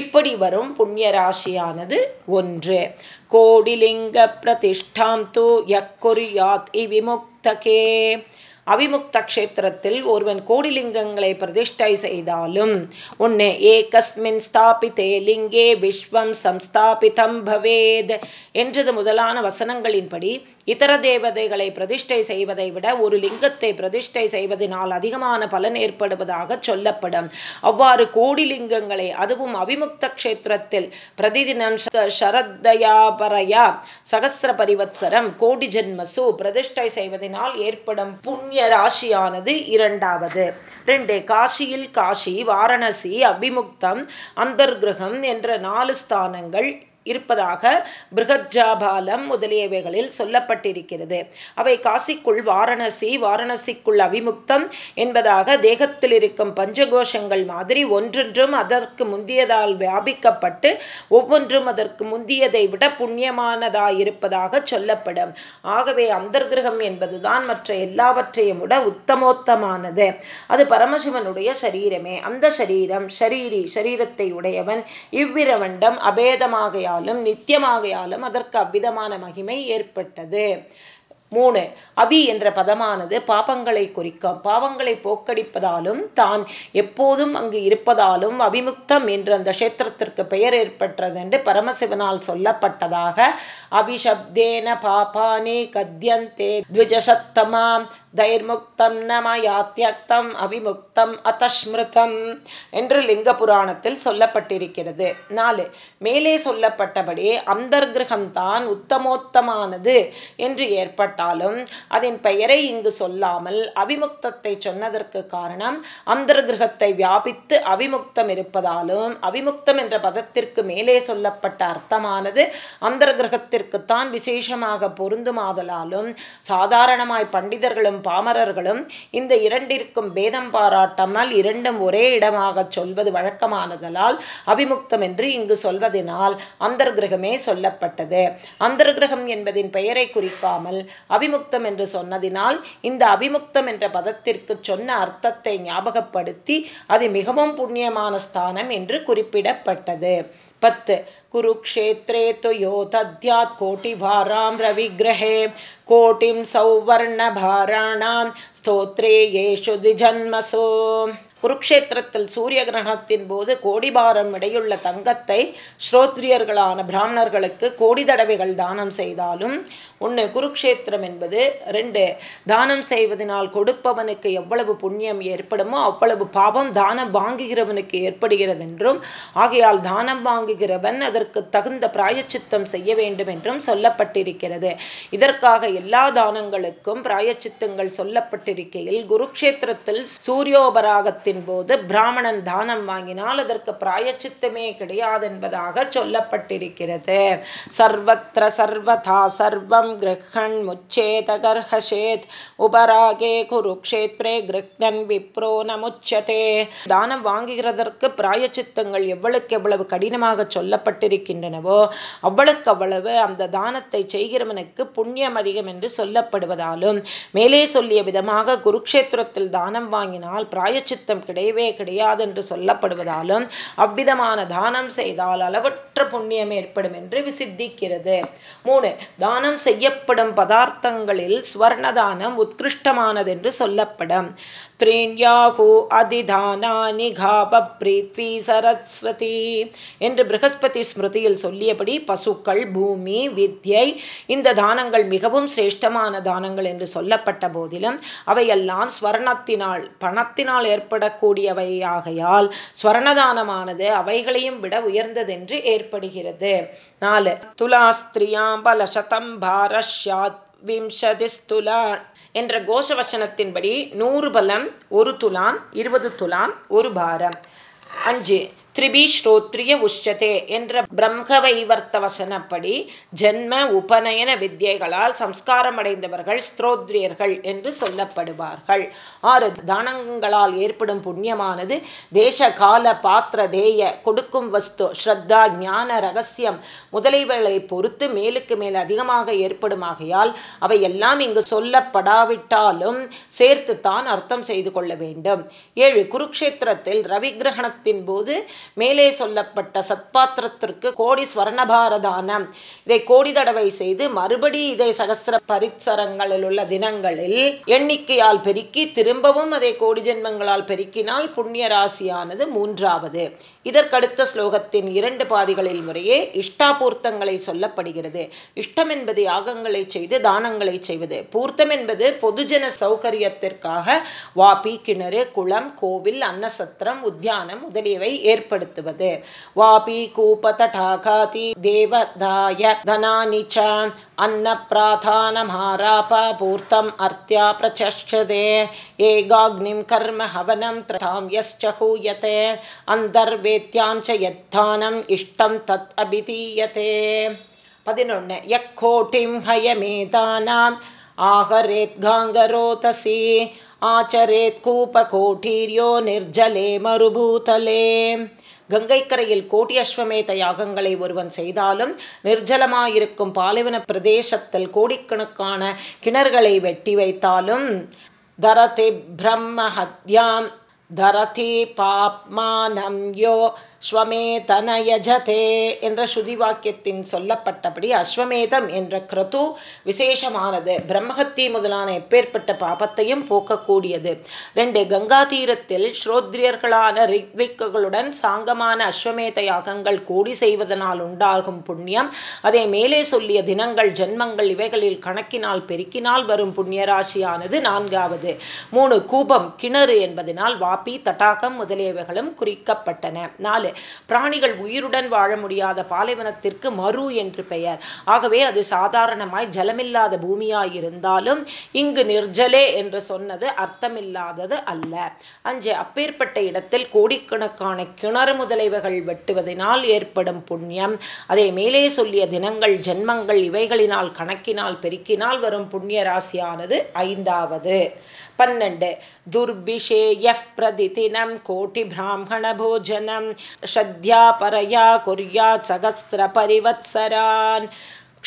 இப்படி வரும் புண்ணிய ராசியானது ஒன்று. கோடிலிங்க பிரதிஷ்டாம் தூ யக்குரியாத் இவிமுக்தகே அவிமுக்த கஷேத்திரத்தில் ஒருவன் கோடிலிங்கங்களை பிரதிஷ்டை செய்தாலும் ஒன்று ஏகஸ்மின் ஸ்தாபித்தே லிங்கே விஸ்வம் சம்ஸ்தாபிதம் பவேத் என்றது முதலான வசனங்களின்படி இதர தேவதைகளை பிரதிஷ்டை செய்வதை விட ஒரு லிங்கத்தை பிரதிஷ்டை செய்வதனால் அதிகமான பலன் ஏற்படுவதாக சொல்லப்படும். அவ்வாறு கோடிலிங்கங்களை அதுவும் அவிமுக்த கஷேத்திரத்தில் பிரதிதினம் சரத்தயாபரையா சகசிர பரிவத்சரம் கோடி ஜென்மசு பிரதிஷ்டை செய்வதனால் ஏற்படும் புண்ணிய புண்ணிய ராசியானது இரண்டாவது. ரெண்டு காசியில் காஷி வாரணசி அபிமுக்தம் அந்தர்கிரகம் என்ற நாலு ஸ்தானங்கள் இருப்பதாக பிருகஜாபாலம் முதலியவைகளில் சொல்லப்பட்டிருக்கிறது. அவை காசிக்குள் வாரணசி வாரணசிக்குள் அவிமுக்தம் என்பதாக தேகத்தில் இருக்கும் பஞ்சகோஷங்கள் மாதிரி ஒன்றொன்றும் அதற்கு முந்தியதால் வியாபிக்கப்பட்டு ஒவ்வொன்றும் அதற்கு முந்தியதை விட புண்ணியமானதாயிருப்பதாக சொல்லப்படும். ஆகவே அந்தர்கிரகம் என்பதுதான் மற்ற எல்லாவற்றையும் விட உத்தமோத்தமானது. அது பரமசிவனுடைய சரீரமே. அந்த சரீரம் ஷரீரி சரீரத்தை உடையவன். இவ்விரவண்டம் அபேதமாக ஆகையாலும் நித்தியமாகையாலும் அதற்கு அவ்விதமான மகிமை ஏற்பட்டது. மூணு அபி என்ற பதமானது பாபங்களை குறிக்கும். பாவங்களை போக்கடிப்பதாலும் தான் எப்போதும் அங்கு இருப்பதாலும் அபிமுக்தம் என்று அந்த கஷேத்திரத்திற்கு பெயர் ஏற்பட்டது என்று பரமசிவனால் சொல்லப்பட்டதாக அபிஷப்தேன பாபானே கத்யந்தே த்விஜசத்தமாம் தைர்முக்தம் நமயாத்தியக்தம் அபிமுக்தம் அத்தஸ்மிருதம் என்று லிங்க புராணத்தில் சொல்லப்பட்டிருக்கிறது. நாலு மேலே சொல்லப்பட்டபடி அந்தர்கிரகம்தான் உத்தமோத்தமானது என்று ஏற்பட்டாலும் அதன் பெயரை இங்கு சொல்லாமல் அபிமுக்தத்தை சொன்னதற்கு காரணம் அந்தர்கிரகத்தை வியாபித்து அவிமுக்தம் இருப்பதாலும் அவிமுக்தம் என்ற பதத்திற்கு மேலே சொல்லப்பட்ட அர்த்தமானது அந்தர்கிரகத்திற்குத்தான் விசேஷமாக பொருந்துமாதலாலும் சாதாரணமாய் பண்டிதர்களும் பாமரர்களும் இந்த இரண்டிற்கும் பேதம் பாராட்டாமல் இரண்டும் ஒரே இடமாக சொல்வது வழக்கமானதலால் அபிமுக்தம் என்று இங்கு சொல்வதனால் அந்தர்கிரகமே சொல்லப்பட்டது. அந்தர்கிரகம் என்பதின் பெயரை குறிக்காமல் அபிமுக்தம் என்று சொன்னதினால் இந்த அபிமுக்தம் என்ற பதத்திற்கு சொன்ன அர்த்தத்தை ஞாபகப்படுத்தி அது மிகவும் புண்ணியமான ஸ்தானம் என்று குறிப்பிடப்பட்டது. பத்து कुरुक्षेत्रे तु यो दद्यात् कोटिभारां रविग्रहे कोटिं सौवर्णभाराणां स्तोत्रे येषु द्विजन्मसो குருக்ஷேத்திரத்தில் சூரிய கிரகணத்தின் போது கோடிபாரம் இடையுள்ள தங்கத்தை ஸ்ரோத்ரியர்களான பிராமணர்களுக்கு கோடி தடவைகள் தானம் செய்தாலும் ஒன்று குருக்ஷேத்திரம் என்பது ரெண்டு தானம் செய்வதனால் கொடுப்பவனுக்கு எவ்வளவு புண்ணியம் ஏற்படுமோ அவ்வளவு பாவம் தானம் வாங்குகிறவனுக்கு ஏற்படுகிறது என்றும் ஆகையால் தானம் வாங்குகிறவன் அதற்கு தகுந்த பிராயச்சித்தம் செய்ய வேண்டும் என்றும் சொல்லப்பட்டிருக்கிறது. இதற்காக எல்லா தானங்களுக்கும் பிராயச்சித்தங்கள் சொல்லப்பட்டிருக்கையில் குருக்ஷேத்திரத்தில் சூரியோபராகத்தின் போது பிராமணன் தானம் வாங்கினால் அதற்கு பிராயச்சித்தமே கிடையாது என்பதாக சொல்லப்பட்டிருக்கிறது. சர்வத்திர சர்வதா சர்வம் கிரகண் முச்சேதகர்ஹஷேத் உபராகே குருக்ஷேத்ரே கிருக்ணன் விப்ரோ நமுச்சதே தானம் வாங்குகிறதற்கு பிராயச்சித்தங்கள் எவ்வளவுக்கு எவ்வளவு கடினமாக சொல்லப்பட்டிருக்கின்றனவோ அவ்வளவுக்கு அவ்வளவு அந்த தானத்தை செய்கிறவனுக்கு புண்ணியம் அதிகம் என்று சொல்லப்படுவதாலும் மேலே சொல்லிய விதமாக குருக்ஷேத்திரத்தில் தானம் வாங்கினால் பிராயச்சித்தம் கிடையவே கிடையாது என்று சொல்லப்படுவதாலும் அவ்விதமான தானம் செய்தால் அளவற்ற புண்ணியம் ஏற்படும் என்று விசித்திக்கிறது. மூணு தானம் செய்யப்படும் பதார்த்தங்களில் ஸ்வர்ணதானம் உத்கிருஷ்டமானதென்று சொல்லப்படும். திரேண்யாகு அதிதானானி காப பிரீத்வி சரஸ்வதி என்று பிரகஸ்பதி ஸ்மிருதியில் சொல்லியபடி பசுக்கள் பூமி வித்யை இந்த தானங்கள் மிகவும் சிரேஷ்டமான தானங்கள் என்று சொல்லப்பட்ட போதிலும் அவையெல்லாம் ஸ்வர்ணத்தினால் பணத்தினால் ஏற்படக்கூடியவையாகையால் ஸ்வர்ணதானமானது அவைகளையும் விட உயர்ந்ததென்று ஏற்படுகிறது. நாலு. துலாஸ்திரியாம்பல சதம் பாரஷ்யாத் விம்சதிஸ்துலா என்ற கோஷவசனத்தின்படி நூறு பலம் ஒரு துலாம் இருபது துலாம் ஒரு பாரம். அஞ்சு திரிபி ஸ்ரோத்ரிய உஷ்சதே என்ற பிரம்மவைவர்த்த வசனப்படி ஜென்ம உபநயன வித்தியைகளால் சம்ஸ்காரம் அடைந்தவர்கள் ஸ்திரோத்ரியர்கள் என்று சொல்லப்படுவார்கள். ஆறு தானங்களால் ஏற்படும் புண்ணியமானது தேச கால பாத்திர தேய கொடுக்கும் வஸ்து ஸ்ரத்தா ஞான ரகசியம் முதலியவைகளை பொறுத்து மேலுக்கு மேல் அதிகமாக ஏற்படுமாகையால் அவை எல்லாம் இங்கு சொல்லப்படாவிட்டாலும் சேர்த்து தான் அர்த்தம் செய்து கொள்ள வேண்டும். ஏழு குருக்ஷேத்திரத்தில் ரவி கிரகணத்தின் போது மேலே சொல்லப்பட்ட சத்பாத்திரத்திற்கு கோடி ஸ்வர்ணபாரதானம் இதை கோடி தடவை செய்து மறுபடி இதை சகசிர பரிச்சரங்களில் உள்ள தினங்களில் எண்ணிக்கையால் பெருக்கி திரும்பவும் அதை கோடி ஜென்மங்களால் பெருக்கினால் புண்ணிய ராசியானது மூன்றாவது. இதற்கடுத்த ஸ்லோகத்தின் இரண்டு பாதிகளில் முறையே இஷ்டாபூர்த்தங்களை சொல்லப்படுகிறது. இஷ்டம் என்பது யாகங்களை செய்து தானங்களை செய்வது. பூர்த்தம் என்பது பொதுஜன சௌகரியத்திற்காக வாபி கிணறு குளம் கோவில் அன்னசத்திரம் உத்தியானம் முதலியவை ஏற்படுத்துவது. வாபி கூப தடாகாதி தேவதாய தனானி அன்ன பிராதான பிராதானமாராப பூர்த்தம் அர்த்தியா பிரச்சதே ஏகாக்னிம் கர்ம ஹவனம் திரதாம் அந்தர்வே அந்தர்வேத்யாம் யத்தானம் இஷ்டம் தத் அபிதீயதே. பதினொன்று யக்கோட்டிம் ஹயமேதானாம் ஆஹரேத் காங்கரோதசி ஆச்சரேத் கூபகோட்டீரியோ நிர்ஜலே மறுபூதலே. கங்கைக்கரையில் கோட்டி அஸ்வமேத யாகங்களை ஒருவன் செய்தாலும் நிர்ஜலமாயிருக்கும் பாலைவன பிரதேசத்தில் கோடிக்கணக்கான கிணறுகளை வெட்டி வைத்தாலும் தரதி பிரம்மஹத்யாம் धरति पाप्मानं यो ஸ்வமேதனயஜதே என்ற ஸ்ருதி வாக்கியத்தின் சொல்லப்பட்டபடி அஸ்வமேதம் என்ற கிரது விசேஷமானது. பிரம்மஹத்தி முதலான எப்பேற்பட்ட பாபத்தையும் போக்கக்கூடியது. ரெண்டு கங்கா தீரத்தில் ஸ்ரோத்ரியர்களான ரிக்விக்குகளுடன் சாங்கமான அஸ்வமேத யாகங்கள் கூடி செய்வதனால் உண்டாகும் புண்ணியம் அதை மேலே சொல்லிய தினங்கள் ஜென்மங்கள் இவைகளில் கணக்கினால் பெருக்கினால் வரும் புண்ணியராசியானது நான்காவது. மூணு கூபம் கிணறு என்பதனால் வாப்பி தட்டாகம் முதலியவைகளும் குறிக்கப்பட்டன. நாலு பிராணிகள் உயிருடன் வாழ முடியாத பாலைவனத்திற்கு மறு என்று பெயர். ஆகவே அது சாதாரணமாய் ஜலமில்லாத பூமியாய் இருந்தாலும் இங்கு நிர்ஜலே என்று சொன்னது அர்த்தமில்லாதது அல்ல. அஞ்சு அப்பேற்பட்ட இடத்தில் கோடிக்கணக்கான கிணறு முதலைவைகள் வெட்டுவதனால் ஏற்படும் புண்ணியம் அதை மேலே சொல்லிய தினங்கள் ஜென்மங்கள் இவைகளினால் கணக்கினால் பெருக்கினால் வரும் புண்ணிய ராசியானது ஐந்தாவது. பன்னெண்டு. துர்பிஷேய பிரதிதினம் கோட்டி பிராமண போஜனம். ஸ்ரத்யா பரையா கொரியாத் சகஸ்திர பரிவத்சரான்.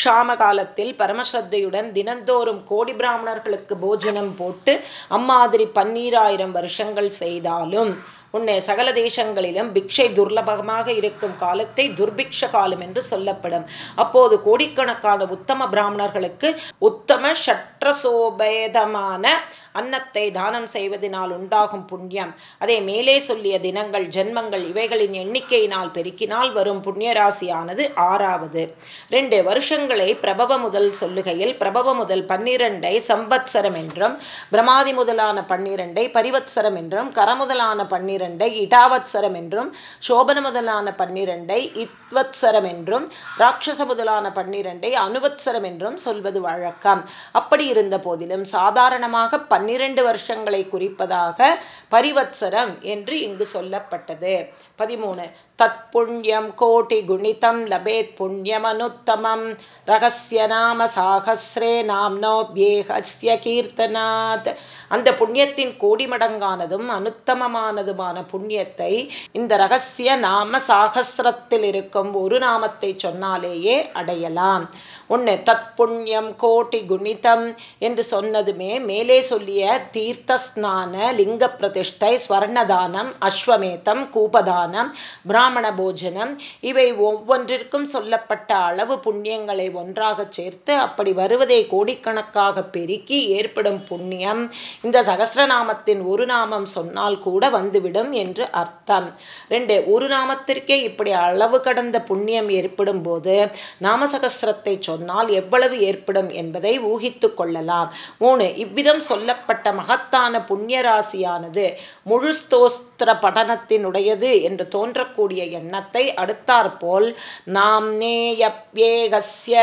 க்ஷாம காலத்தில் பரமஸ்ரத்தையுடன் தினந்தோறும் கோடி பிராமணர்களுக்கு போஜனம் போட்டு அம்மாதிரி பன்னீராயிரம் வருஷங்கள் செய்தாலும் உன்னை சகல தேசங்களிலும் பிக்ஷை துர்லபமாக இருக்கும் காலத்தை துர்பிக்ஷ காலம் என்று சொல்லப்படும். அப்போது கோடிக்கணக்கான உத்தம பிராமணர்களுக்கு உத்தம சற்றசோபேதமான அன்னத்தை தானம் செய்வதனால் உண்டாகும் புண்ணியம். அதை மேலே சொல்லிய தினங்கள் ஜென்மங்கள் இவைகளின் எண்ணிக்கையினால் பெருக்கினால் வரும் புண்ணியராசியானது ஆறாவது. ரெண்டு வருஷங்களை பிரபவ முதல் சொல்லுகையில் பிரபவ முதல் பன்னிரண்டை சம்பத்சரம் என்றும் பிரமாதி முதலான பன்னிரண்டை பரிவத்சரம் என்றும் கரமுதலான பன்னிரண்டு பன்னிரண்டை இடாவத்சரம் என்றும் சோபன முதலான பன்னிரண்டை இத்வத்சரம் என்றும் ராட்சச முதலான பன்னிரண்டை அனுவத்சரம் என்றும் சொல்வது வழக்கம். அப்படி இருந்த போதிலும் சாதாரணமாக பன்னிரண்டு வருஷங்களை குறிப்பதாக பரிவத்சரம் என்று இங்கு சொல்லப்பட்டது. பதிமூணு. தத் புண்ணியம் கோட்டி குணிதம் லபேத் புண்ணியமனுத்தமம் ரகசிய நாம சாகசிரே நாம்னோபியேகஸ்ய கீர்த்தனாத். அந்த புண்ணியத்தின் கோடி மடங்கானதும் அனுத்தமமானதுமான புண்ணியத்தை இந்த ரகசிய நாம சாகசிரத்தில் இருக்கும் ஒரு நாமத்தை சொன்னாலேயே அடையலாம். ஒன்று தத் புண்ணியம் கோட்டி குணிதம் என்று சொன்னதுமே மேலே சொல்லிய தீர்த்த ஸ்நான லிங்க பிரதிஷ்டை ஸ்வர்ணதானம் அஸ்வமேதம் கூபதானம் பிராமண போஜனம் இவை ஒவ்வொன்றிற்கும் சொல்லப்பட்ட அளவு புண்ணியங்களை ஒன்றாக சேர்த்து அப்படி வருவதை கோடிக்கணக்காக பெருக்கி ஏற்படும் புண்ணியம். இந்த சகசிரநாமத்தின் ஒரு நாமம் சொன்னால் கூட வந்துவிடும் என்று அர்த்தம். ரெண்டு ஒரு நாமத்திற்கே இப்படி அளவு கடந்த புண்ணியம் ஏற்படும் போது நாமசகசிரத்தை சொன்னால் எவ்வளவு ஏற்படும் என்பதை ஊகித்து கொள்ளலாம். மூணு இவ்விதம் சொல்லப்பட்ட மகத்தான புண்ணியராசியானது முழு ஸ்தோஸ்திர படனத்தினுடையது என்று தோன்றக்கூடிய எண்ணத்தை அடுத்தாற்போல் நாம் நேயப்யேகஸ்ய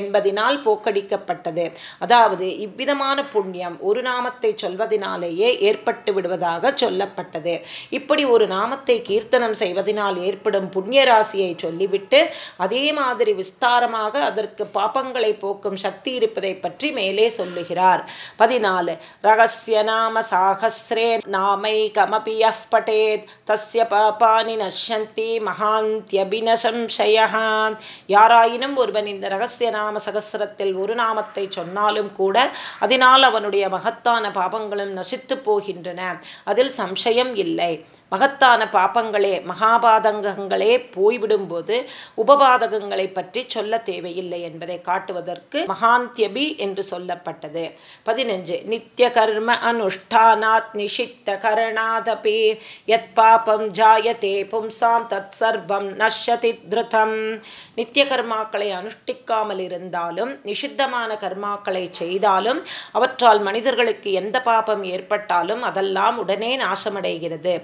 என்பதினால் போக்கடிக்கப்பட்டது. அதாவது இவ்விதமான புண்ணியம் ஒரு நாமத்தை சொல்வதனாலேயே ஏற்பட்டு விடுவதாக சொல்லப்பட்டது. இப்படி ஒரு நாமத்தை கீர்த்தனம் செய்வதனால் ஏற்படும் புண்ணிய ராசியை சொல்லிவிட்டு அதே மாதிரி விஸ்தாரமாக அதற்கு பாபங்களை போக்கும் சக்தி இருப்பதை பற்றி மேலே சொல்லுகிறார். பதினாலு ரகசிய நாம சாகசிரே நாமை கமபிய பட்டேத் தஸ்ய பாபானி நஷந்தி மகாந்தியபினசம்சய யாராயினும் ஒருவன் இந்த ரகசிய நாம சகசிரத்தில் ஒரு நாமத்தை சொன்னாலும் கூட அதனால் அவனுடைய மகத்தான பாபங்களும் நசித்து போகின்றன. அதில் சம்சயம் இல்லை. மகத்தான பாப்பங்களே மகாபாதகங்களே போய்விடும்போது உபபாதகங்களை பற்றி சொல்ல தேவையில்லை என்பதை காட்டுவதற்கு மகாந்தியபி என்று சொல்லப்பட்டது. பதினஞ்சு நித்திய கர்ம அனுஷ்டானாத் நிஷித்த கரணாதபி யத் பாபம் ஜாயதே பும்சாம் தத் சர்வம் நஷ்யதி திருதம். நித்திய கர்மாக்களை அனுஷ்டிக்காமல் இருந்தாலும் நிஷித்தமான கர்மாக்களை செய்தாலும் அவற்றால் மனிதர்களுக்கு எந்த பாபம் ஏற்பட்டாலும் அதெல்லாம் உடனே நாசமடைகிறது.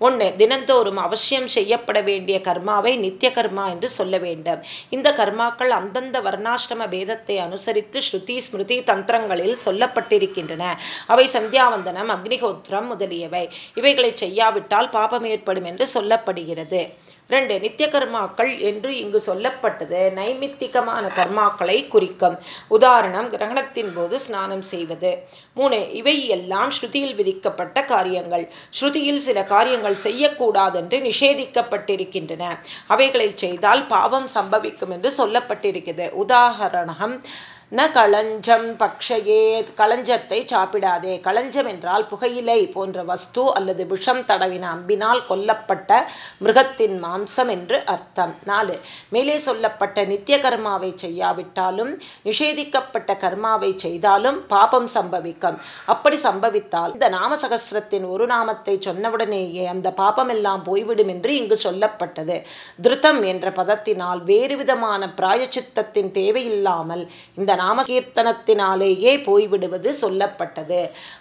ஒன்று தினந்தோறும் அவசியம் செய்யப்பட வேண்டிய கர்மாவை நித்திய கர்மா என்று சொல்ல வேண்டும். இந்த கர்மாக்கள் அந்தந்த வர்ணாசிரம பேதத்தை அனுசரித்து ஸ்ருதி ஸ்மிருதி தந்திரங்களில் சொல்லப்பட்டிருக்கின்றன. அவை சந்தியாவந்தனம் அக்னிஹோத்திரம் முதலியவை. இவைகளை செய்யாவிட்டால் பாபம் ஏற்படும் என்று சொல்லப்படுகிறது. ரெண்டு நித்திய கர்மாக்கள் என்று இங்கு சொல்லப்பட்டது. நைமித்திகமான கர்மாக்களை குறிக்கும். உதாரணம் கிரகணத்தின் போது ஸ்நானம் செய்வது. மூணு இவை எல்லாம் ஸ்ருதியில் விதிக்கப்பட்ட காரியங்கள். ஸ்ருதியில் சில காரியங்கள் செய்யக்கூடாதென்று நிஷேதிக்கப்பட்டிருக்கின்றன. அவைகளை செய்தால் பாவம் சம்பவிக்கும் என்று சொல்லப்பட்டிருக்கிறது. உதாரணம் ந களஞ்சம் பக்ஷயே களஞ்சத்தை சாப்பிடாதே. களஞ்சம் என்றால் புகையிலை போன்ற வஸ்து அல்லது விஷம் தடவின அம்பினால் கொல்லப்பட்ட மிருகத்தின் மாம்சம் என்று அர்த்தம். நாலு. மேலே சொல்லப்பட்ட நித்திய கர்மாவை செய்யாவிட்டாலும் நிஷேதிக்கப்பட்ட கர்மாவை செய்தாலும் பாபம் சம்பவிக்கும். அப்படி சம்பவித்தால் இந்த நாமசகசிரத்தின் ஒரு நாமத்தை சொன்னவுடனேயே அந்த பாபம் எல்லாம் போய்விடும் என்று இங்கு சொல்லப்பட்டது. திருத்தம் என்ற பதத்தினால் வேறு விதமான பிராயச்சித்தத்தின் தேவையில்லாமல் இந்த நாமகீர்த்தனத்தினாலேயே போய்விடுவது சொல்லப்பட்டது.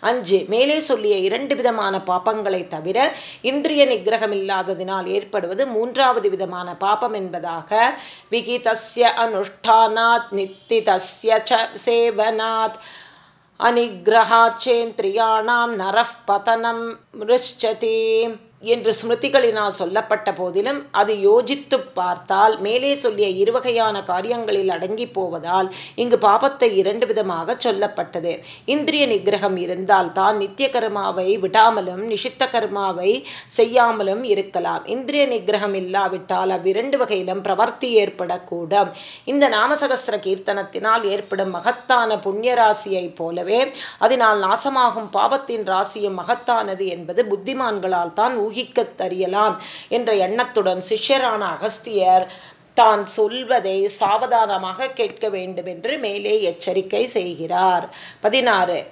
அஞ்சு மேலே சொல்லிய இரண்டு விதமான பாப்பங்களை தவிர இந்திரிய நிகிரகம் இல்லாததினால் ஏற்படுவது மூன்றாவது விதமான பாப்பம் என்பதாக விகிதஸ்ய அனுஷ்டானாத் நித்திதஸ்ய சேவனாத் அனிகிரகாச்சேந்திரியாணாம் நரஃப் பதனம் மிருஷ்சதி என்று ஸ்மிருதிகளினால் சொல்லப்பட்ட போதிலும் அது யோசித்து பார்த்தால் மேலே சொல்லிய இருவகையான காரியங்களில் அடங்கி போவதால் இங்கு பாபத்தை இரண்டு விதமாக சொல்லப்பட்டது. இந்திரிய நிகிரகம் இருந்தால் தான் நித்திய கர்மாவை விடாமலும் நிஷித்த கர்மாவை செய்யாமலும் இருக்கலாம். இந்திரிய நிகிரகம் இல்லாவிட்டால் அவ்விரண்டு வகையிலும் பிரவர்த்தி ஏற்படக்கூடும். இந்த நாமசகசிர கீர்த்தனத்தினால் ஏற்படும் மகத்தான புண்ணிய ராசியைப் போலவே அதனால் நாசமாகும் பாவத்தின் ராசியும் மகத்தானது என்பது புத்திமான்களால் தான் ஊகிக்கத் தறியலாம் என்ற எண்ணத்துடன் சிஷ்யரான அகஸ்தியர் தான் சொல்வதை சாவதானமாக கேட்க வேண்டும் என்று மேலே எச்சரிக்கை செய்கிறார். பதினாறு.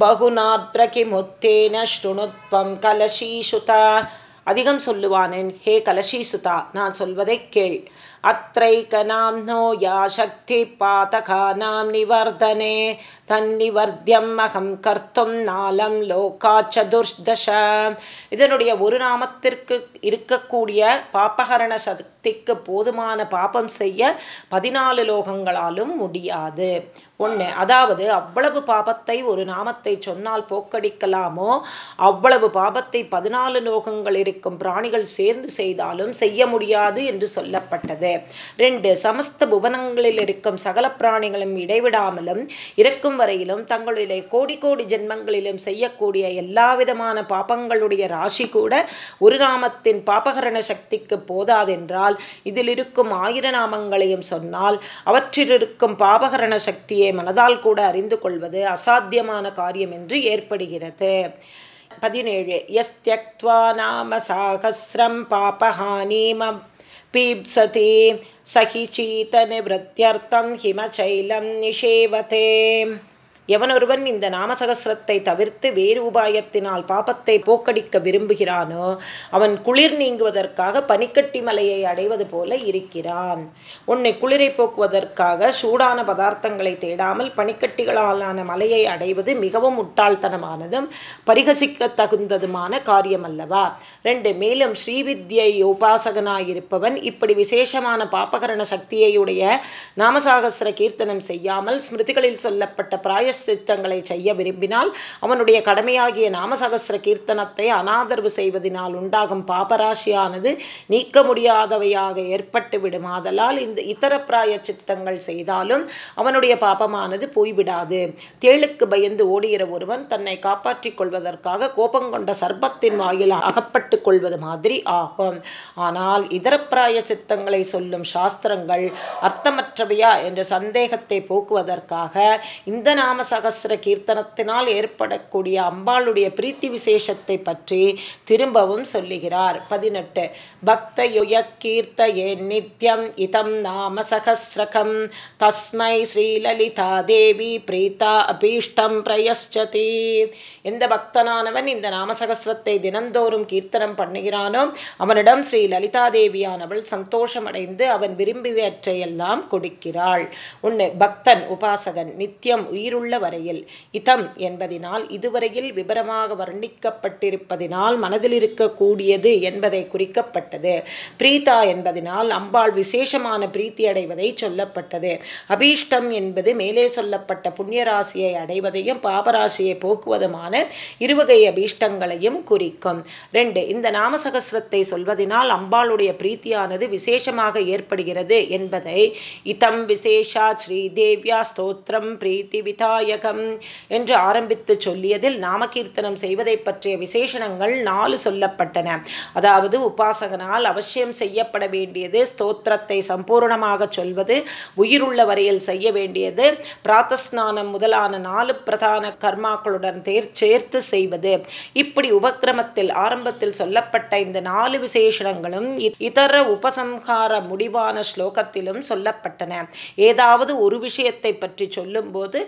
பகுநாத்ர கிமுத்தேன ஸ்ருணுத்வம் கலசீஷுதா அதிகம் சொல்லுவானேன் ஹே கலசீசுதா நான் சொல்வதை கேள். அத்தைக நாம் நோயா சக்தி பாதகா நாம் நிவர்தனே. தன்னிவர்த்தியம் அகம் கர்த்தும் நாலம் லோகா சதுர்தச. இதனுடைய ஒரு நாமத்திற்கு இருக்கக்கூடிய பாப்பகரண சக்திக்கு போதுமான பாபம் செய்ய பதினாலு லோகங்களாலும் முடியாது. ஒன்று அதாவது அவ்வளவு பாபத்தை ஒரு நாமத்தை சொன்னால் போக்கடிக்கலாமோ அவ்வளவு பாபத்தை பதினாலு லோகங்கள் இருக்கும் பிராணிகள் சேர்ந்து செய்தாலும் செய்ய முடியாது என்று சொல்லப்பட்டது. ரெண்டு சமஸ்த புவனங்களில் இருக்கும் சகல பிராணிகளும் இடைவிடாமலும் இருக்கும் வரையிலும் தங்களுடைய கோடி கோடி ஜென்மங்களிலும் செய்யக்கூடிய எல்லா விதமான பாபங்களுடைய ராசி கூட ஒரு நாமத்தின் பாபகரண சக்திக்கு போதாதென்றால் இதில் இருக்கும் ஆயிர நாமங்களையும் சொன்னால் அவற்றில் இருக்கும் பாபகரண சக்தியை மனதால் கூட அறிந்து கொள்வது அசாத்தியமான காரியம் என்று ஏற்படுகிறது. பதினேழு எஸ் தியக்வா நாம சாகசிரம் பாபஹானீம பீப்சதி சகி சீத நிவத்தியர்த்தம் ஹிமச்சைலம் நிஷேவதே. எவனொருவன் இந்த நாமசகசிரத்தை தவிர்த்து வேறு உபாயத்தினால் பாப்பத்தை போக்கடிக்க விரும்புகிறானோ அவன் குளிர் நீங்குவதற்காக பனிக்கட்டி மலையை அடைவது போல இருக்கிறான். உன்னை குளிரை போக்குவதற்காக சூடான பதார்த்தங்களை தேடாமல் பனிக்கட்டிகளாலான மலையை அடைவது மிகவும் முட்டாள்தனமானதும் பரிகசிக்க தகுந்ததுமான காரியம் அல்லவா ரெண்டு மேலும் ஸ்ரீவித்யை உபாசகனாயிருப்பவன் இப்படி விசேஷமான பாபகரண சக்தியையுடைய நாமசாகசிர கீர்த்தனம் செய்யாமல் ஸ்மிருதிகளில் சொல்லப்பட்ட பிராய பிராயசித்தங்களை செய்ய விரும்பினால் அவனுடைய கடமையாகிய நாமசகசிர கீர்த்தனத்தை அனாதரவு செய்வதனால் உண்டாகும் பாபராசியானது நீக்க முடியாதவையாக ஏற்பட்டு விடுமாதலால் இந்த இதர பிராய சித்தங்கள் செய்தாலும் அவனுடைய பாபமானது போய்விடாது. தேளுக்கு பயந்து ஓடுகிற ஒருவன் தன்னை காப்பாற்றிக் கொள்வதற்காக கோபம் கொண்ட சர்பத்தின் வாயில் அகப்பட்டு கொள்வது மாதிரி ஆகும். ஆனால் இதர பிராய சித்தங்களை சொல்லும் சாஸ்திரங்கள் அர்த்தமற்றவையா என்ற சந்தேகத்தை போக்குவதற்காக இந்த நாம சகசிர கீர்த்தனத்தினால் ஏற்படக்கூடிய அம்பாளுடைய பிரீத்தி விசேஷத்தை பற்றி திரும்பவும் சொல்லுகிறார். பதினெட்டு. பக்த யுய கீர்த்தயே நித்யம்? இதம் நாம சகசிரகம். தஸ்மை ஸ்ரீலலிதா தேவி பிரீதா அபீஷ்டம் பிரயஷ்சதி. எந்த பக்தனானவன் இந்த நாமசகசிரத்தை தினந்தோறும் கீர்த்தனம் பண்ணுகிறானோ அவனிடம் ஸ்ரீ லலிதா தேவியானவள் சந்தோஷமடைந்து அவன் விரும்பியவற்றையெல்லாம் கொடுக்கிறாள். ஒன்று பக்தன் உபாசகன் நித்தியம் உயிருள்ள உள்ள வரையில் இதம் என்பதினால் இதுவரையில் விபரமாக வர்ணிக்கப்பட்டிருப்பதினால் மனதில் இருக்கக்கூடியது என்பதை குறிக்கப்பட்டது. பிரீதா என்பதினால் அம்பாள் விசேஷமான பிரீத்தி அடைவதை சொல்லப்பட்டது. அபீஷ்டம் என்பது மேலே சொல்லப்பட்ட புண்ணியராசியை அடைவதையும் பாபராசியை போக்குவதுமான இருவகை அபீஷ்டங்களையும் குறிக்கும். ரெண்டு இந்த நாமசகசிரத்தை சொல்வதனால் அம்பாளுடைய பிரீத்தியானது விசேஷமாக ஏற்படுகிறது என்பதை இதம் விசேஷா ஸ்ரீதேவியா ஸ்தோத்திரம் பிரீத்தி விதாயகம் என்று ஆரம்பித்து சொல்லியதில் நாமகீர்த்தனம் செய்வதை பற்றிய விசேஷணங்கள் நாலு சொல்லப்பட்டன. அதாவது உபாசகனால் அவசியம் செய்யப்பட வேண்டியது ஸ்தோத்திரத்தை சம்பூர்ணமாக சொல்வது உயிருள்ள வரையில் செய்ய வேண்டியது பிராத்தஸ்நானம் முதலான நாலு பிரதான கர்மாக்களுடன் தேர் சேர்த்து செய்வது. இப்படி உபக்கிரமத்தில் ஆரம்பத்தில் சொல்லப்பட்ட இந்த நாலு விசேஷணங்களும் இதர உபசம்ஹார முடிவான ஸ்லோகத்திலும் சொல்லப்பட்டன. ஏதாவது ஒரு விஷயத்தை பற்றி சொல்லும்போது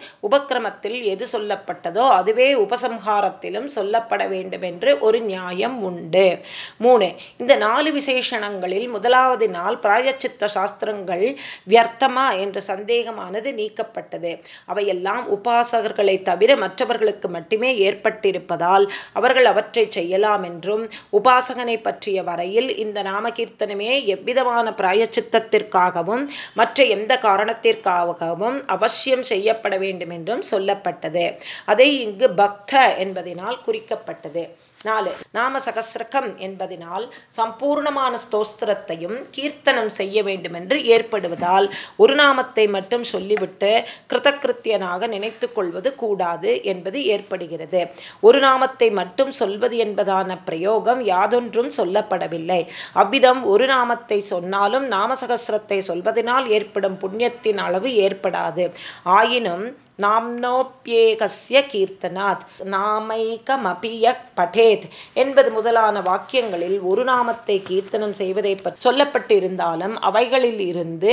உபக்கிரமத்தில் எது சொல்லப்பட்டதோ அதுவே உபசம்ஹாரத்திலும் சொல்லப்பட வேண்டும் என்று ஒரு நியாயம் உண்டு. மூணு இந்த நாலு விசேஷணங்களில் முதலாவது நாள் பிராயச்சித்த சாஸ்திரங்கள் வியர்த்தமா என்ற சந்தேகமானது நீக்கப்பட்டது. அவையெல்லாம் உபாசகர்களை தவிர மற்றவர்களுக்கு மட்டுமே ஏற்பட்டிருப்பதால் அவர்கள் அவற்றை செய்யலாம் என்றும் உபாசகனை பற்றிய வரையில் இந்த நாமகீர்த்தனமே எவ்விதமான பிராயச்சித்தத்திற்காகவும் மற்ற எந்த காரணத்திற்காகவும் அவசியம் செய்யப்பட வேண்டும் என்றும் சொல்லப்பட்டது. அதை இங்கு பக்த என்பதனால் குறிக்கப்பட்டது. நாலு நாம சகசிரகம் என்பதனால் சம்பூர்ணமான ஸ்தோஸ்திரத்தையும் கீர்த்தனம் செய்ய வேண்டும் என்று ஏற்படுவதால் ஒரு நாமத்தை மட்டும் சொல்லிவிட்டு கிருதகிருத்தியனாக நினைத்து கொள்வது கூடாது என்பது ஏற்படுகிறது. ஒரு நாமத்தை மட்டும் சொல்வது என்பதான பிரயோகம் யாதொன்றும் சொல்லப்படவில்லை. அவ்விதம் ஒரு நாமத்தை சொன்னாலும் நாமசகசிரத்தை சொல்வதனால் ஏற்படும் புண்ணியத்தின் அளவு ஏற்படாது. ஆயினும் நாம்னோப்பியேகஸ்ய கீர்த்தனாத் நாமைகமபிய படேத் என்பது முதலான வாக்கியங்களில் ஒரு நாமத்தை கீர்த்தனம் செய்வதை சொல்லப்பட்டிருந்தாலும் அவைகளில் இருந்து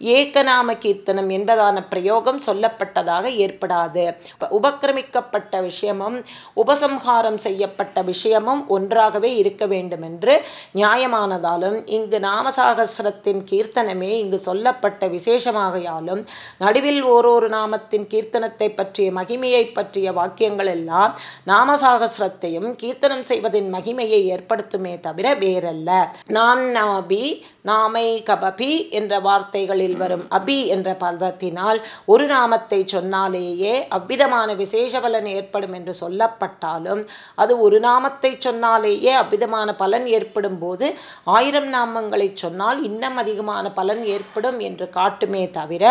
ஏகநாம கீர்த்தனம் என்பதான பிரயோகம் சொல்லப்பட்டதாக ஏற்படாது. உபக்கிரமிக்கப்பட்ட விஷயமும் உபசம்ஹாரம் செய்யப்பட்ட விஷயமும் ஒன்றாகவே இருக்க வேண்டும் என்று நியாயமானதாலும் இங்கு நாமசாகசிரத்தின் கீர்த்தனமே இங்கு சொல்லப்பட்ட விசேஷமாகையாலும் நடுவில் ஓரொரு நாமத்தின் கீர்த்தனத்தை பற்றிய மகிமையை பற்றிய வாக்கியங்கள் எல்லாம் நாமசாகசிரத்தையும் கீர்த்தனம் செய்வதின் மகிமையை ஏற்படுத்துமே தவிர வேறல்ல. நாம் நாபி நாமை கபபி என்ற வார்த்தைகளில் வரும் அபி என்ற பதத்தினால் ஒரு நாமத்தை சொன்னாலேயே அவ்விதமான விசேஷ பலன் ஏற்படும் என்று சொல்லப்பட்டாலும் அது ஒரு நாமத்தை சொன்னாலேயே அவ்விதமான பலன் ஏற்படும் போது ஆயிரம் நாமங்களை சொன்னால் இன்னும் அதிகமான பலன் ஏற்படும் என்று காட்டுமே தவிர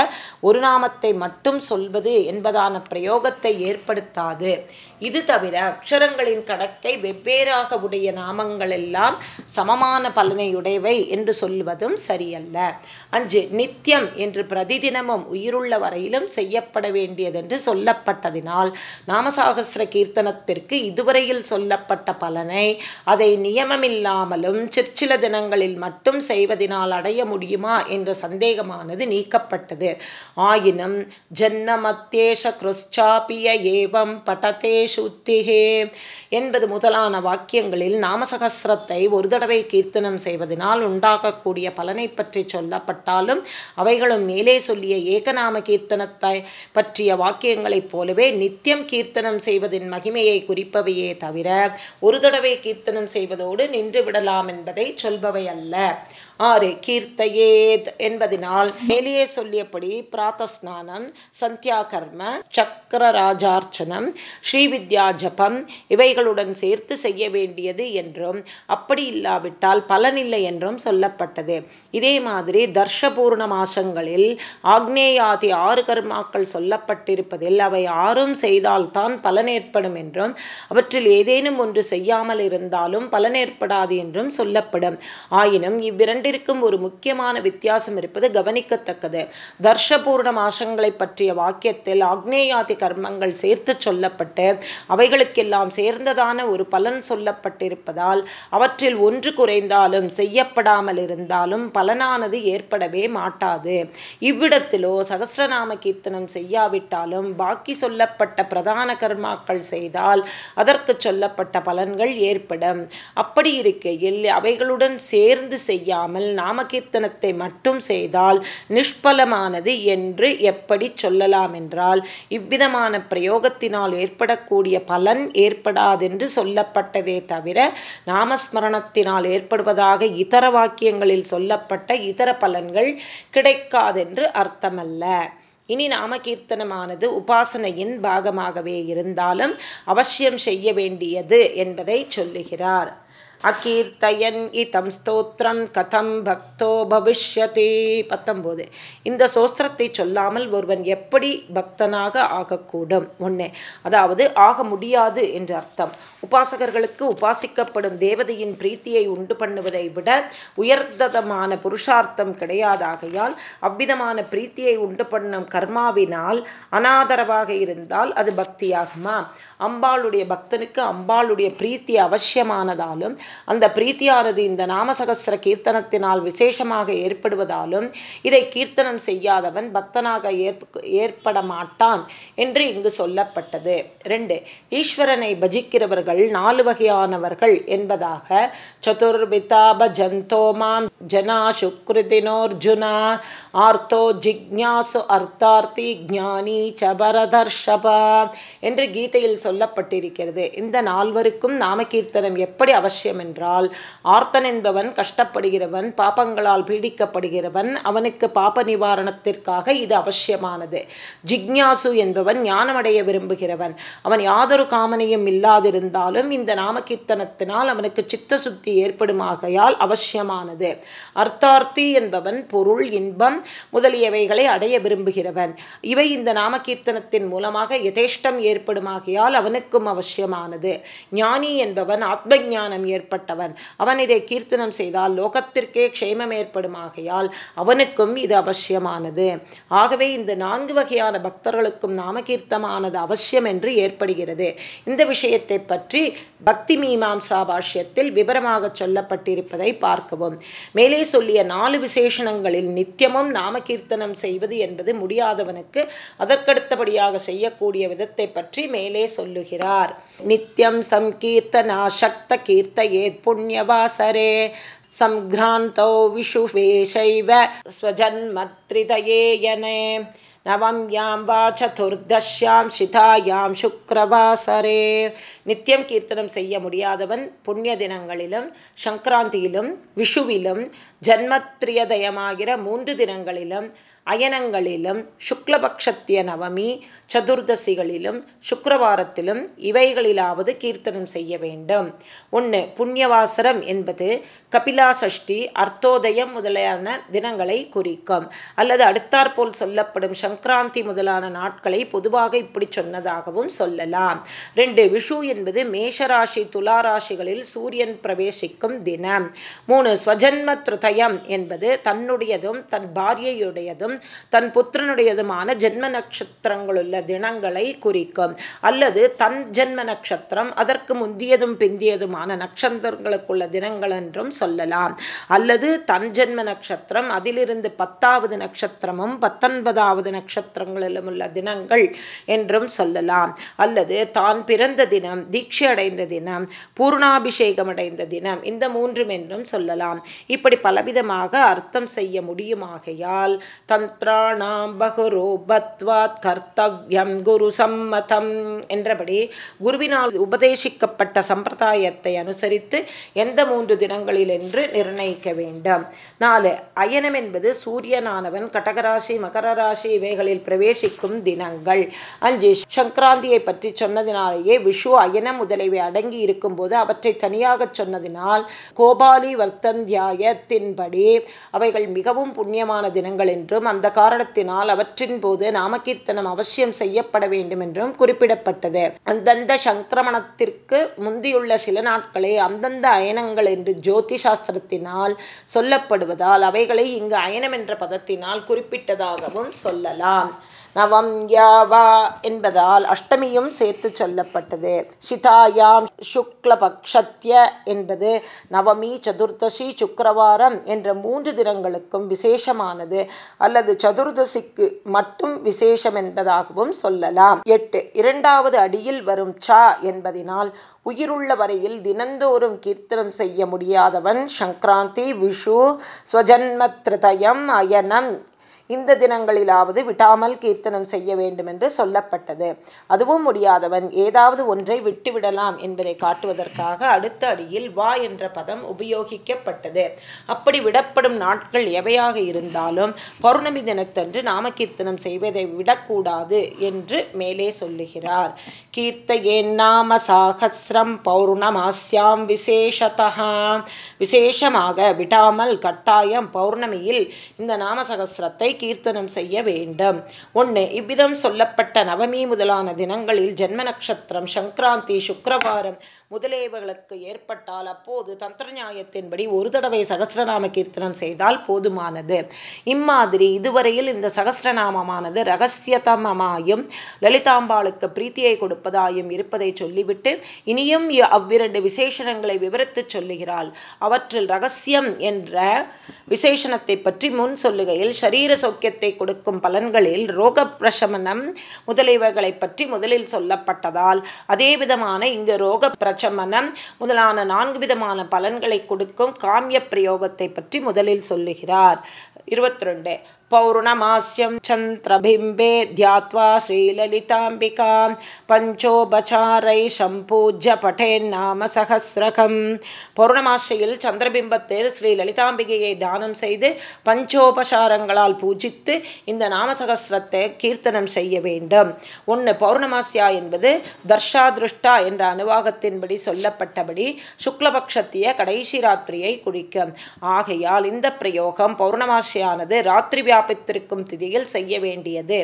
ஒரு நாமத்தை மட்டும் சொல்வது என்பதான பிரயோகத்தை ஏற்படுத்தாது. இது தவிர அக்ஷரங்களின் கணக்கை வெவ்வேறாக உடைய நாமங்கள் எல்லாம் சமமான பலனையுடையவை என்று சொல்லுவதும் சரியல்ல. அஞ்சு நித்தியம் என்று பிரதிதினமும் உயிருள்ள வரையிலும் செய்யப்பட வேண்டியதென்று சொல்லப்பட்டதினால் நாமசாகசிர கீர்த்தனத்திற்கு இதுவரையில் சொல்லப்பட்ட பலனை அதை நியமமில்லாமலும் சிற்சில தினங்களில் மட்டும் செய்வதனால் அடைய முடியுமா என்ற சந்தேகமானது நீக்கப்பட்டது. ஆயினும் ஜன்னமத்தேஷ கிருஷ்சாபிய ஏவம் படத்தே சுத்திகே என்பது முதலான வாக்கியங்களில் நாமசகசிரத்தை ஒரு தடவை கீர்த்தனம் செய்வதனால் உண்டாகக்கூடிய பலனை பற்றி சொல்லப்பட்டாலும் அவைகளும் மேலே சொல்லிய ஏகநாம கீர்த்தனத்தை பற்றிய வாக்கியங்களைப் போலவே நித்தியம் கீர்த்தனம் செய்வதின் மகிமையை குறிப்பவையே தவிர ஒரு தடவை கீர்த்தனம் செய்வதோடு நின்று விடலாம் என்பதை சொல்பவை அல்ல. ஆறு கீர்த்தையேத் என்பதனால் மேலேயே சொல்லியபடி பிராத்தஸ்நானம் சந்தியா கர்ம சக்கரராஜார்ச்சனம் ஸ்ரீவித்யா ஜபம் இவைகளுடன் சேர்த்து செய்ய வேண்டியது என்றும் அப்படி இல்லாவிட்டால் பலனில்லை என்றும் சொல்லப்பட்டது. இதே மாதிரி தர்ஷபூர்ண மாசங்களில் ஆக்னேயாதி ஆறு கர்மாக்கள் சொல்லப்பட்டிருப்பதில் அவை ஆறும் செய்தால்தான் பலன் ஏற்படும் என்றும் அவற்றில் ஏதேனும் ஒன்று செய்யாமல் இருந்தாலும் பலன் ஏற்படாது என்றும் சொல்லப்படும். ஆயினும் இவ்விரண்டு இரண்டிற்கும் ஒரு முக்கியமான வித்தியாசம் இருப்பது கவனிக்கத்தக்கது. தர்ஷபூர்ண மாசங்களை பற்றிய வாக்கியத்தில் ஆக்னேயாதி கர்மங்கள் சேர்த்து சொல்லப்பட்டு அவைகளுக்கெல்லாம் சேர்ந்ததான ஒரு பலன் சொல்லப்பட்டிருப்பதால் அவற்றில் ஒன்று குறைந்தாலும் செய்யப்படாமல் இருந்தாலும் பலனானது ஏற்படவே மாட்டாது. இவ்விடத்திலோ சகசிரநாம கீர்த்தனம் செய்யாவிட்டாலும் பாக்கி சொல்லப்பட்ட பிரதான கர்மாக்கள் செய்தால் அதற்கு சொல்லப்பட்ட பலன்கள் ஏற்படும். அப்படி இருக்கையில் அவைகளுடன் சேர்ந்து செய்யாமல் செய்யாமல் நாமகீர்த்தனத்தை மட்டும் செய்தால் நிஷ்பலமானது என்று எப்படி சொல்லலாம் என்றால் இவ்விதமான பிரயோகத்தினால் ஏற்படக்கூடிய பலன் ஏற்படாதென்று சொல்லப்பட்டதே தவிர நாமஸ்மரணத்தினால் ஏற்படுவதாக இதர வாக்கியங்களில் சொல்லப்பட்ட இதர பலன்கள் கிடைக்காதென்று அர்த்தமல்ல. இனி நாமகீர்த்தனமானது உபாசனையின் பாகமாகவே இருந்தாலும் அவசியம் செய்ய வேண்டியது என்பதை சொல்லுகிறார். அகீர்த்தயன் இதம் ஸ்தோத்திரம் கதம் பக்தோ பவிஷ்யதி. பத்தொம்போது இந்த சோஸ்திரத்தை சொல்லாமல் ஒருவன் எப்படி பக்தனாக ஆகக்கூடும்? ஒன்று அதாவது ஆக முடியாது என்று அர்த்தம். உபாசகர்களுக்கு உபாசிக்கப்படும் தேவதையின் பிரீத்தியை உண்டு பண்ணுவதை விட உயர்ந்ததமான புருஷார்த்தம் கிடையாதாகையால் அவ்விதமான பிரீத்தியை உண்டு பண்ணும் கர்மாவினால் அனாதரவாக இருந்தால் அது பக்தியாகுமா? அம்பாளுடைய பக்தனுக்கு அம்பாளுடைய பிரீத்தி அவசியமானதாலும் அந்த பிரீத்தியானது இந்த நாமசகசிர கீர்த்தனத்தினால் விசேஷமாக ஏற்படுவதாலும் இதை கீர்த்தனம் செய்யாதவன் பக்தனாக ஏற்பட மாட்டான் என்று இங்கு சொல்லப்பட்டது. ரெண்டு ஈஸ்வரனை பஜிக்கிறவர்கள் நாலு வகையானவர்கள் என்பதாக சதுர்விதாப ஜந்தோமாம் ஜனா சுக்ருதினோர்ஜுனா ஆர்த்தோ ஜிக்ஞாசு அர்த்தார்த்தி ஜானி சபரதர்ஷபா என்று கீதையில் சொல்லப்பட்டிருக்கிறது. இந்த நால்வருக்கும் நாமகீர்த்தனம் எப்படி அவசியம் என்றால் ஆர்த்தன் என்பவன் கஷ்டப்படுகிறவன் பாபங்களால் பீடிக்கப்படுகிறவன் அவனுக்கு பாப நிவாரணத்திற்காக இது அவசியமானது. ஜிக்ஞாசு என்பவன் ஞானமடைய விரும்புகிறவன். அவன் யாதொரு காமனையும் இல்லாதிருந்தாலும் இந்த நாமகீர்த்தனத்தினால் அவனுக்கு சித்த சுத்தி ஏற்படுமாகையால் அவசியமானது. அர்த்தார்த்தி என்பவன் பொருள் இன்பம் முதலியவைகளை அடைய விரும்புகிறவன். இவை இந்த நாமகீர்த்தனத்தின் மூலமாக யதேஷ்டம் ஏற்படுமாகையால் என்றால் அவனுக்கும் அவசியமானது. ஞானி என்பவன் ஆத்ம ஞானம் ஏற்பட்டவன். அவன் இதை கீர்த்தனம் செய்தால் லோகத்திற்கே க்ஷேமம் ஏற்படுமாகையால் அவனுக்கும் இது அவசியமானது. ஆகவே இந்த நான்கு வகையான பக்தர்களுக்கும் நாமகீர்த்தமானது அவசியம் என்று ஏற்படுகிறது. இந்த விஷயத்தை பற்றி பக்தி மீமாம்சா பாஷ்யத்தில் விவரமாக சொல்லப்பட்டிருப்பதை பார்க்கவும். மேலே சொல்லிய நாலு விசேஷணங்களில் நித்தியமும் நாமகீர்த்தனம் செய்வது என்பது முடியாதவனுக்கு அதற்கடுத்தபடியாக செய்யக்கூடிய விதத்தை பற்றி மேலே சொல்லுகிறார். நித்தியம் சங்கீர்த்தனா சக்த கீர்த்தயேத் புண்ணியவாசரே. சம்க்ராந்தோ விஷுவேஷைவ ஸ்வஜன்மத்ரிதயேயனே நவம்யாம் வா சதுர்தஷ்யாம் சிதாயாம் சுக்ரவாசரே. நித்தியம் கீர்த்தனம் செய்ய முடியாதவன் புண்ணிய தினங்களிலும் சங்கராந்தியிலும் விஷுவிலும் ஜன்மத்ரியதயமாகிற மூன்று தினங்களிலும் அயனங்களிலும் சுக்லபக்ஷத்திய நவமி சதுர்தசிகளிலும் சுக்கரவாரத்திலும் இவைகளிலாவது கீர்த்தனம் செய்ய வேண்டும். ஒன்று புண்ணியவாசரம் என்பது கபிலா சஷ்டி அர்த்தோதயம் முதலான தினங்களை குறிக்கும். அல்லது அடுத்தாற்போல் சொல்லப்படும் சங்கராந்தி முதலான நாட்களை பொதுவாக இப்படி சொன்னதாகவும் சொல்லலாம். ரெண்டு விஷு என்பது மேஷராசி துலாராசிகளில் சூரியன் பிரவேசிக்கும் தினம். மூணு ஸ்வஜன்ம திருதயம் என்பது தன்னுடையதும் தன் பாரியையுடையதும் தன் புத்திரனுடையதுமான ஜென்ம நட்சத்திரங்களுள்ள தினங்களை குறிக்கும். அல்லது தன் ஜென்ம நட்சத்திரம் அதற்கு முந்தியதும் பிந்தியதுமான நட்சத்திரங்களுக்குள்ள தினங்கள் என்றும் சொல்லலாம். அல்லது தன் ஜென்ம நட்சத்திரம் அதிலிருந்து பத்தாவது நட்சத்திரமும் பத்தொன்பதாவது நட்சத்திரங்களிலும் உள்ள தினங்கள் என்றும் சொல்லலாம். அல்லது தான் பிறந்த தினம் தீட்சை அடைந்த தினம் பூர்ணாபிஷேகம் அடைந்த தினம் இந்த மூன்றும் என்றும் சொல்லலாம். இப்படி பலவிதமாக அர்த்தம் செய்ய முடியுமாகையால் தன் மந்திராணாம் பகுரூபத்வாத் கர்த்தவ்யம் குரு சம்மதம் என்றபடி குருவினால் உபதேசிக்கப்பட்ட சம்பிரதாயத்தை அனுசரித்து எந்த மூன்று தினங்களில் என்று நிர்ணயிக்க வேண்டும். நாலு அயனம் என்பது சூரியனானவன் கடகராசி மகர ராசி இவைகளில் பிரவேசிக்கும் தினங்கள். அஞ்சு சங்கராந்தியை பற்றி சொன்னதினாலேயே விஷு அயனம் முதலியவை அடங்கி இருக்கும்போது அவற்றை தனியாக சொன்னதினால் கோபாலி வர்த்தந்தியாயத்தின்படி அவைகள் மிகவும் புண்ணியமான தினங்கள் என்றும் அந்த காரணத்தினால் அவற்றின் போது நாமகீர்த்தனம் அவசியம் செய்யப்பட வேண்டும் என்றும் குறிப்பிடப்பட்டது. அந்தந்த சங்கிரமணத்திற்கு முந்தியுள்ள சில நாட்களே அந்தந்த அயனங்கள் என்று ஜோதி சாஸ்திரத்தினால் சொல்லப்படுவதால் அவைகளை இங்கு அயனம் என்ற பதத்தினால் குறிப்பிட்டதாகவும் சொல்லலாம். நவம் யாவா என்பதால் அஷ்டமியும் சேர்த்து சொல்லப்பட்டது. சிதாயாம் சுக்லபக்ஷத்ய என்பது நவமி சதுர்தசி சுக்கரவாரம் என்ற மூன்று தினங்களுக்கும் விசேஷமானது அல்லது சதுர்தசிக்கு மட்டும் விசேஷம் என்பதாகவும் சொல்லலாம். எட்டு இரண்டாவது அடியில் வரும் சா என்பதினால் உயிருள்ள வரையில் தினந்தோறும் கீர்த்தனம் செய்ய முடியாதவன் சங்கராந்தி விஷு ஸ்வஜன்மத்ருதயம் அயனம் இந்த தினங்களிலாவது விடாமல் கீர்த்தனம் செய்ய வேண்டும் என்று சொல்லப்பட்டது. அதுவும் முடியாதவன் ஏதாவது ஒன்றை விட்டுவிடலாம் என்பதை காட்டுவதற்காக அடுத்த அடியில் வா என்ற பதம் உபயோகிக்கப்பட்டது. அப்படி விடப்படும் நாட்கள் எவையாக இருந்தாலும் பௌர்ணமி தினத்தன்று நாமகீர்த்தனம் செய்வதை விடக்கூடாது என்று மேலே சொல்லுகிறார். கீர்த்தயேன் நாம சாகசிரம் பௌர்ணமாஸ்யாம் விசேஷதா விசேஷமாக விடாமல் கட்டாயம் பௌர்ணமியில் இந்த நாமசகசிரத்தை கீர்த்தனம் செய்ய வேண்டும். ஒன்று இவ்விதம் சொல்லப்பட்ட நவமி முதலான தினங்களில் ஜென்ம நட்சத்திரம் சங்கராந்தி சுக்கரவாரம் முதலியவைகளுக்கு ஏற்பட்டால் அப்போது தந்திர நியாயத்தின்படி ஒரு தடவை சகசிரநாம கீர்த்தனம் செய்தால் போதுமானது. இம்மாதிரி இதுவரையில் இந்த சகசிரநாமமானது ரகசியதமமாயும் லலிதாம்பாளுக்கு பிரீத்தியை கொடுப்பதாயும் இருப்பதை சொல்லிவிட்டு இனியும் அவ்விரண்டு விசேஷணங்களை விவரித்து சொல்லுகிறாள். அவற்றில் ரகசியம் என்ற விசேஷணத்தை பற்றி முன் சொல்லுகையில் சரீர சௌக்கியத்தை கொடுக்கும் பலன்களில் ரோக பிரசமனம் முதலியவைகளை பற்றி முதலில் சொல்லப்பட்டதால் அதே விதமான இங்கு ரோக பிரச்சமனம் முதலான நான்கு விதமான பலன்களை கொடுக்கும் காமிய பிரயோகத்தை பற்றி முதலில் சொல்லுகிறார். இருபத்தி ரெண்டு. पौर्णमास्यं चन्द्रबिम्बे ध्यात्वा श्रीललिताम्बिकां பஞ்சோபச்சாரை சம்பூஜ்ய பட்டேன்னாம சகசிரகம் பௌர்ணமாசையில் சந்திரபிம்பத்தில் ஸ்ரீ லலிதாம்பிகையை தானம் செய்து பஞ்சோபசாரங்களால் பூஜித்து இந்த நாமசகசிரத்தை கீர்த்தனம் செய்ய வேண்டும் ஒன்று பௌர்ணமாசியா என்பது தர்ஷாதிருஷ்டா என்ற அனுவாகத்தின்படி சொல்லப்பட்டபடி சுக்லபக்ஷத்திய கடைசி ராத்திரியை குறிக்கும் ஆகையால் இந்த பிரயோகம் பௌர்ணமாசியானது ராத்திரி வியாப வியாபித்திருக்கும் திதியில் செய்ய வேண்டியது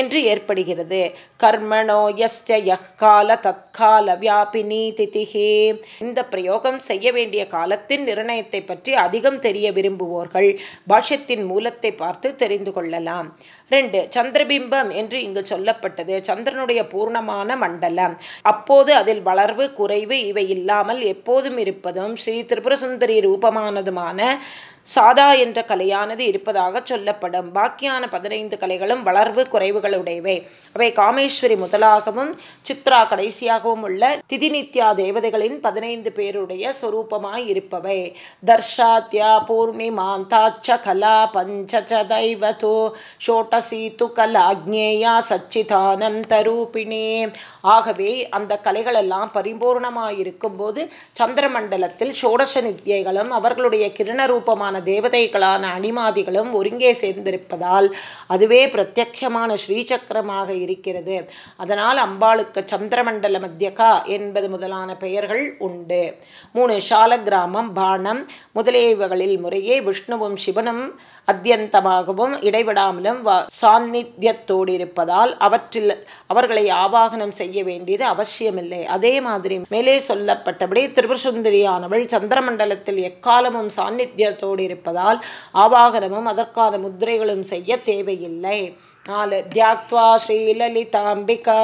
என்று ஏற்படுகிறது. கர்மணோ யஸ்ய கால தற்கால வியாபினி திதிகே இந்த பிரயோகம் செய்ய வேண்டிய காலத்தின் நிர்ணயத்தை பற்றி அதிகம் தெரிய விரும்புவோர்கள் பாஷ்யத்தின் மூலத்தை பார்த்து தெரிந்து கொள்ளலாம். ரெண்டு சந்திரபிம்பம் என்று இங்கு சொல்லப்பட்டது. சந்திரனுடைய பூர்ணமான மண்டலம். அப்போது அதில் வளர்வு குறைவு இவை இல்லாமல் எப்போதும் இருப்பதும் ஸ்ரீ திரிபுரசுந்தரி ரூபமானதுமான சாதா என்ற கலையானது இருப்பதாக சொல்லப்படும். பாக்கியான பதினைந்து கலைகளும் வளர்வு குறைவுகளுடையவை. அவை காமேஸ்வரி முதலாகவும் சித்ரா கடைசியாகவும் உள்ள திதிநித்யா தேவதைகளின் பதினைந்து பேருடைய சொரூபமாய் இருப்பவை. தர்ஷாத்யா பூர்ணிமாந்தாச்ச கலா பஞ்ச தைவதோ ஷோட்டசி து கலாக்ஞேயா சச்சிதானந்தரூபிணே ஆகவே அந்த கலைகளெல்லாம் பரிபூர்ணமாயிருக்கும் போது சந்திரமண்டலத்தில் ஷோடச நித்தியைகளும் அவர்களுடைய கிரண ரூபமான தேவதைகளான அணிமாதிகளும் ஒருங்கே சேர்ந்திருப்பதால் அதுவே பிரத்யக்ஷமான ஸ்ரீசக்கரமாக இருக்கிறது. அதனால் அம்பாளுக்கு சந்திரமண்டல மத்தியகா என்பது முதலான பெயர்கள் உண்டு. மூணு சால கிராமம் பானம் முதலியவைகளில் முறையே விஷ்ணுவும் சிவனும் அத்தியந்தமாகவும் இடைவிடாமலும் சாநித்தியத்தோடு இருப்பதால் அவற்றில் அவர்களை ஆவாகனம் செய்ய வேண்டியது அவசியமில்லை. அதே மாதிரி மேலே சொல்லப்பட்டபடி திருபசுந்தரியானவள் சந்திரமண்டலத்தில் எக்காலமும் சாநித்தியத்தோடு இருப்பதால் ஆவாகனமும் அதற்கான முத்திரைகளும் செய்ய தேவையில்லை. நாலு. தியாக்வா ஸ்ரீலலிதாம்பிகா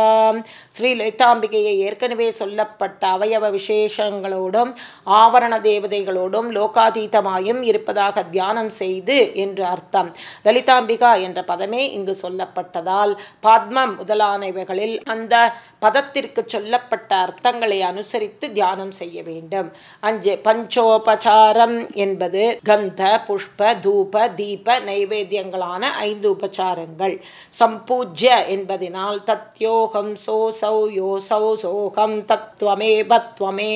ஸ்ரீலலிதாம்பிகையை ஏற்கனவே சொல்லப்பட்ட அவயவ விசேஷங்களோடும் ஆவரண தேவதைகளோடும் லோகாதீதமாயும் இருப்பதாக தியானம் செய்து என்று அர்த்தம். லலிதாம்பிகா என்ற பதமே இங்கு சொல்லப்பட்டதால் பத்மம் முதலானவைகளில் அந்த பதத்திற்கு சொல்லப்பட்ட அர்த்தங்களை அனுசரித்து தியானம் செய்ய வேண்டும். அஞ்சு. பஞ்சோபசாரம் என்பது கந்த புஷ்ப தூப தீப நைவேத்தியங்களான ஐந்து உபச்சாரங்கள் சம்பூஜ்ய என்பதினால் தத்யோகம் சோசௌ யோசௌ சோகம் தத்வமே பத்வமே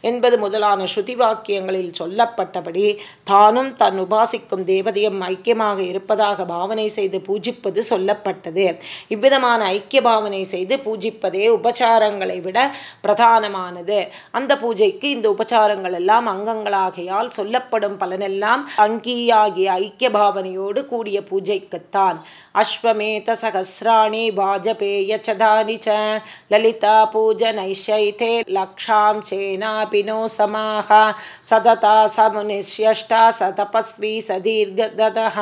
என்பது முதலான ஸ்ருதி வாக்கியங்களில் சொல்லப்பட்டபடி தானும் தன் உபாசிக்கும் தேவதையும் ஐக்கியமாக இருப்பதாக பாவனை செய்து பூஜிப்பது சொல்லப்பட்டது. இவ்விதமான ஐக்கிய பாவனை செய்து பூஜிப்பதே உபச்சாரங்களை விட பிரதானமானது. அந்த பூஜைக்கு இந்த உபச்சாரங்கள் எல்லாம் அங்கங்களாகையால் சொல்லப்படும் பலனெல்லாம் அங்கீயாகிய ஐக்கிய பாவனையோடு கூடிய பூஜைக்குத்தான். அஸ்வமேத சகசிராணி வாஜபேய சதானி ச லலிதா பூஜனைஷைதே லக்ஷாம் சேனா नो समाः सतता समुनिष्यष्टा स तपस्वी स दीर्घदः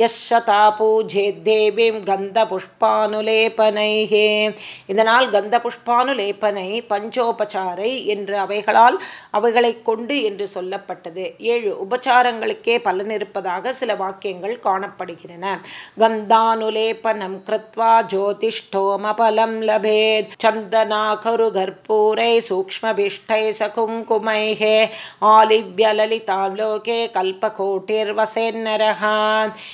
यः शता பூஜேத்தேவீம் கந்த புஷ்பானுலேபனைः இதனால் கந்த புஷ்பானுலேபனை பஞ்சோபசாரை என்று அவைகளால் அவைகளை கொண்டு என்று சொல்லப்பட்டது ஏழு உபச்சாரங்களுக்கே பலன் இருப்பதாக சில வாக்கியங்கள் காணப்படுகின்றன கந்தானுலேபனம் கிருத்வா ஜோதிஷ்டோமபலம் லபேத் சந்தனா கரு கற்பூரை சூக்மபிஷ்டை சகு कुङ्कुमैः ஆலிவ்யலலிதாம் லோகே கல்பகோட்டிர்வசேன்னரக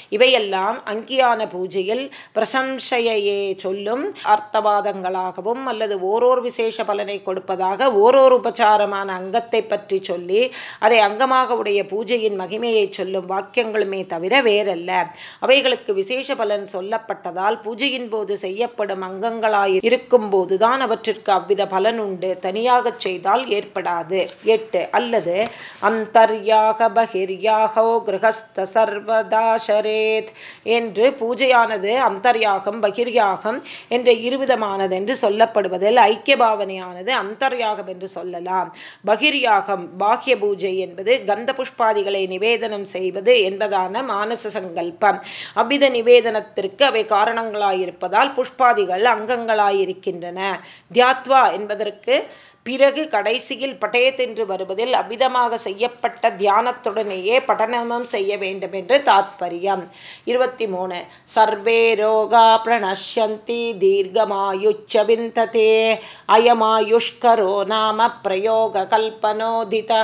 இவையெல்லாம் அங்கியான பூஜையில் பிரசம்சையே சொல்லும் அர்த்தவாதங்களாகவும் அல்லது ஓரோர் விசேஷ பலனை கொடுப்பதாக ஓரோர் உபச்சாரமான அங்கத்தை பற்றி சொல்லி அதை அங்கமாக உடைய பூஜையின் மகிமையை சொல்லும் வாக்கியங்களுமே தவிர வேறல்ல அவைகளுக்கு விசேஷ பலன் சொல்லப்பட்டதால் பூஜையின் போது செய்யப்படும் அங்கங்களாய் இருக்கும் போதுதான் அவற்றிற்கு அவ்வித பலன் உண்டு. தனியாக செய்தால் ஏற்படாது. எட்டு அல்லது அந்தர்யாக பகிர்யாகோ கிரகஸ்த சர்வதாசரேத் என்று பூஜையானது அந்தர்யாகம் பகிர்யாகம் என்ற இருவிதமானது என்று சொல்லப்படுவதில் ஐக்கிய பாவனையானது அந்தர்யாகம் என்று சொல்லலாம். பகிர்யாகம் பாக்கிய பூஜை என்பது கந்த புஷ்பாதிகளை நிவேதனம் செய்வது என்பதான மானச சங்கல்பம். அவ்வித தியானத்திற்கு அவை காரணங்களாயிருப்பதால் புஷ்பாதிகள் அங்கங்களாயிருக்கின்றன. தியாத்வா என்பதற்கு பிறகு கடைசியில் பட்டயத் என்று வருவதில் அவ்விதமாக செய்யப்பட்ட தியானத்துடனேயே பட்டனமும் செய்ய வேண்டும் என்று தாத்பரியம். இருபத்தி மூணு சர்வே ரோகா பிரணஷ்யந்தி தீர்க்கமாயுச்ச விந்ததே. அயமாயுஷ்கரோ நாம பிரயோக கல்பனோதிதா